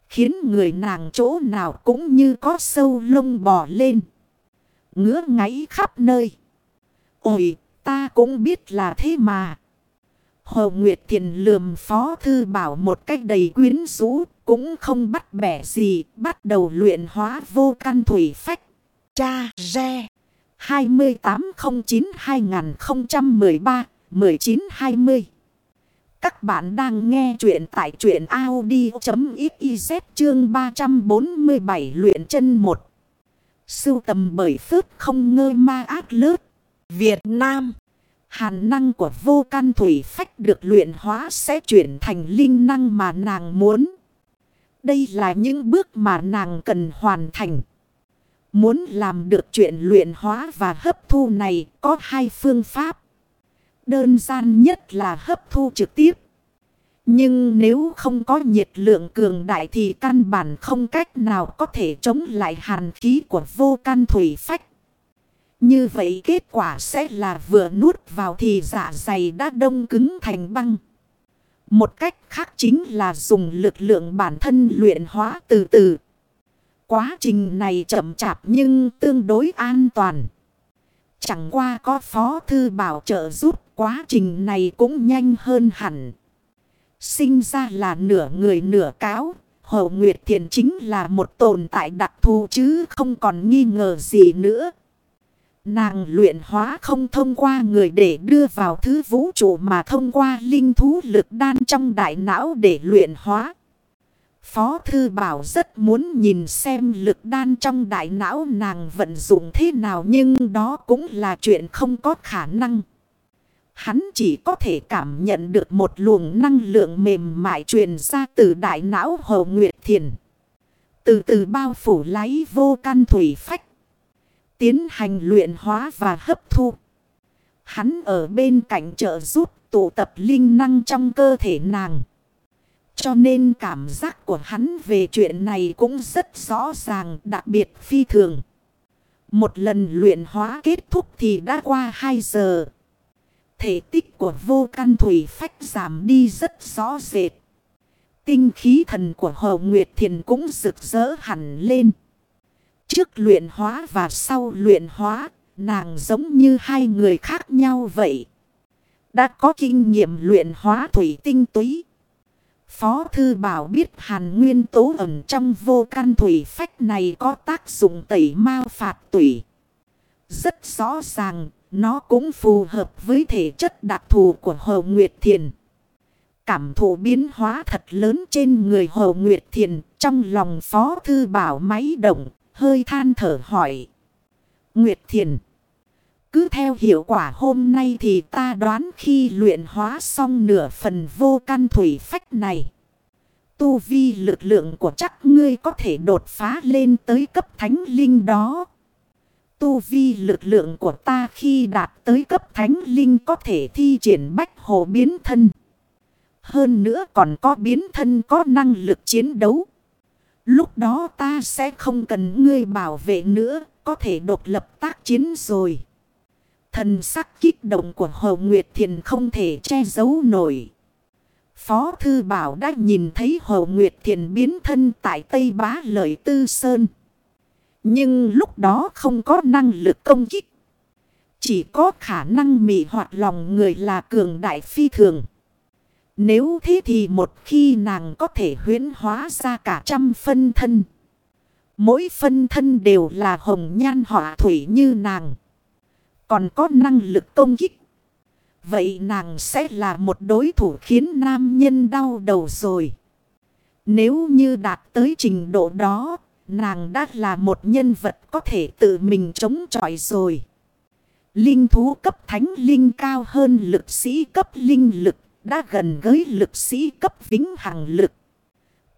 Khiến người nàng chỗ nào cũng như có sâu lông bò lên. Ngứa ngáy khắp nơi. Ôi, ta cũng biết là thế mà. Hồ Nguyệt Thiền lườm Phó Thư Bảo một cách đầy quyến rũ, cũng không bắt bẻ gì, bắt đầu luyện hóa vô căn thủy phách. Cha Re 19-20. Các bạn đang nghe chuyện tại chuyện Audi.xyz chương 347 luyện chân 1. Sưu tầm bởi phước không ngơi ma ác lớp. Việt Nam Hàn năng của vô căn thủy phách được luyện hóa sẽ chuyển thành linh năng mà nàng muốn. Đây là những bước mà nàng cần hoàn thành. Muốn làm được chuyện luyện hóa và hấp thu này có hai phương pháp. Đơn giản nhất là hấp thu trực tiếp. Nhưng nếu không có nhiệt lượng cường đại thì căn bản không cách nào có thể chống lại hàn khí của vô can thủy phách. Như vậy kết quả sẽ là vừa nuốt vào thì dạ dày đã đông cứng thành băng. Một cách khác chính là dùng lực lượng bản thân luyện hóa từ từ. Quá trình này chậm chạp nhưng tương đối an toàn. Chẳng qua có phó thư bảo trợ giúp, quá trình này cũng nhanh hơn hẳn. Sinh ra là nửa người nửa cáo. Hồ Nguyệt Thiện chính là một tồn tại đặc thù chứ không còn nghi ngờ gì nữa. Nàng luyện hóa không thông qua người để đưa vào thứ vũ trụ mà thông qua linh thú lực đan trong đại não để luyện hóa. Phó Thư Bảo rất muốn nhìn xem lực đan trong đại não nàng vận dụng thế nào nhưng đó cũng là chuyện không có khả năng. Hắn chỉ có thể cảm nhận được một luồng năng lượng mềm mại truyền ra từ đại não Hồ Nguyệt Thiền. Từ từ bao phủ lấy vô căn thủy phách, tiến hành luyện hóa và hấp thu. Hắn ở bên cạnh trợ giúp tụ tập linh năng trong cơ thể nàng. Cho nên cảm giác của hắn về chuyện này cũng rất rõ ràng đặc biệt phi thường. Một lần luyện hóa kết thúc thì đã qua 2 giờ. Thể tích của vô căn thủy phách giảm đi rất rõ rệt. Tinh khí thần của Hồ Nguyệt Thiền cũng rực rỡ hẳn lên. Trước luyện hóa và sau luyện hóa, nàng giống như hai người khác nhau vậy. Đã có kinh nghiệm luyện hóa thủy tinh túy. Phó Thư Bảo biết hàn nguyên tố ẩn trong vô căn thủy phách này có tác dụng tẩy mao phạt tủy. Rất rõ ràng, nó cũng phù hợp với thể chất đặc thù của Hồ Nguyệt Thiền. Cảm thụ biến hóa thật lớn trên người Hồ Nguyệt Thiền trong lòng Phó Thư Bảo máy động, hơi than thở hỏi. Nguyệt Thiền. Cứ theo hiệu quả hôm nay thì ta đoán khi luyện hóa xong nửa phần vô căn thủy phách này. Tu vi lực lượng của chắc ngươi có thể đột phá lên tới cấp thánh linh đó. Tu vi lực lượng của ta khi đạt tới cấp thánh linh có thể thi triển bách hồ biến thân. Hơn nữa còn có biến thân có năng lực chiến đấu. Lúc đó ta sẽ không cần ngươi bảo vệ nữa, có thể độc lập tác chiến rồi. Thần sắc kích động của Hồ Nguyệt Thiền không thể che giấu nổi. Phó Thư Bảo đã nhìn thấy Hồ Nguyệt Thiền biến thân tại Tây Bá Lợi Tư Sơn. Nhưng lúc đó không có năng lực công kích. Chỉ có khả năng mị hoạt lòng người là cường đại phi thường. Nếu thế thì một khi nàng có thể huyến hóa ra cả trăm phân thân. Mỗi phân thân đều là hồng nhan họa thủy như nàng. Còn có năng lực công kích. Vậy nàng sẽ là một đối thủ khiến nam nhân đau đầu rồi. Nếu như đạt tới trình độ đó, nàng đã là một nhân vật có thể tự mình chống chọi rồi. Linh thú cấp thánh linh cao hơn lực sĩ cấp linh lực đã gần gới lực sĩ cấp vĩnh hằng lực.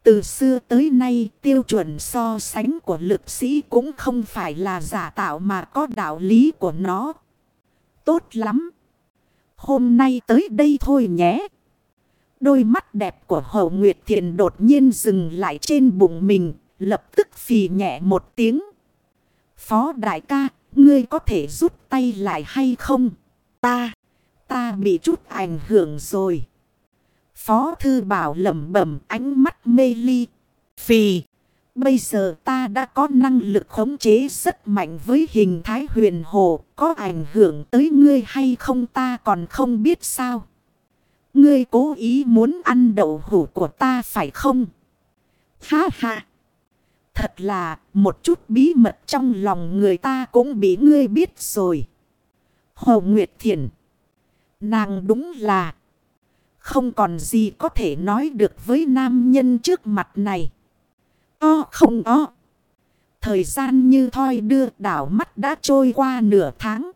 Từ xưa tới nay tiêu chuẩn so sánh của lực sĩ cũng không phải là giả tạo mà có đạo lý của nó. Tốt lắm. Hôm nay tới đây thôi nhé. Đôi mắt đẹp của Hậu Nguyệt Thiện đột nhiên dừng lại trên bụng mình, lập tức phì nhẹ một tiếng. Phó đại ca, ngươi có thể rút tay lại hay không? Ta! Ta bị chút ảnh hưởng rồi. Phó thư bảo lẩm bẩm ánh mắt mê ly. Phì. Bây giờ ta đã có năng lực khống chế rất mạnh với hình thái huyền hồ. Có ảnh hưởng tới ngươi hay không ta còn không biết sao. Ngươi cố ý muốn ăn đậu hủ của ta phải không? Ha ha! Thật là, một chút bí mật trong lòng người ta cũng bị ngươi biết rồi. Hồ Nguyệt Thiền. Nàng đúng là. Không còn gì có thể nói được với nam nhân trước mặt này. O không o. Thời gian như thoi đưa đảo mắt đã trôi qua nửa tháng.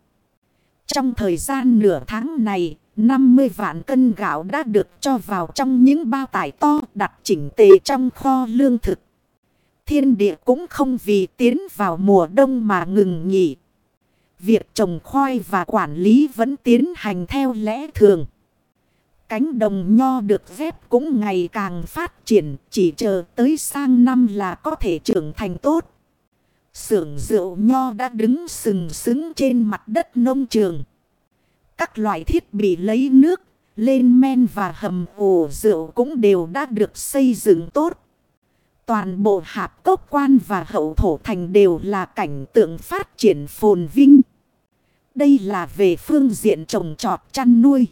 Trong thời gian nửa tháng này, 50 vạn cân gạo đã được cho vào trong những bao tải to đặt chỉnh tề trong kho lương thực. Thiên địa cũng không vì tiến vào mùa đông mà ngừng nghỉ. Việc trồng khoai và quản lý vẫn tiến hành theo lẽ thường. Cánh đồng nho được phép cũng ngày càng phát triển, chỉ chờ tới sang năm là có thể trưởng thành tốt. Sưởng rượu nho đã đứng sừng sững trên mặt đất nông trường. Các loại thiết bị lấy nước, lên men và hầm ổ rượu cũng đều đã được xây dựng tốt. Toàn bộ hạp cốc quan và hậu thổ thành đều là cảnh tượng phát triển phồn vinh. Đây là về phương diện trồng trọt chăn nuôi.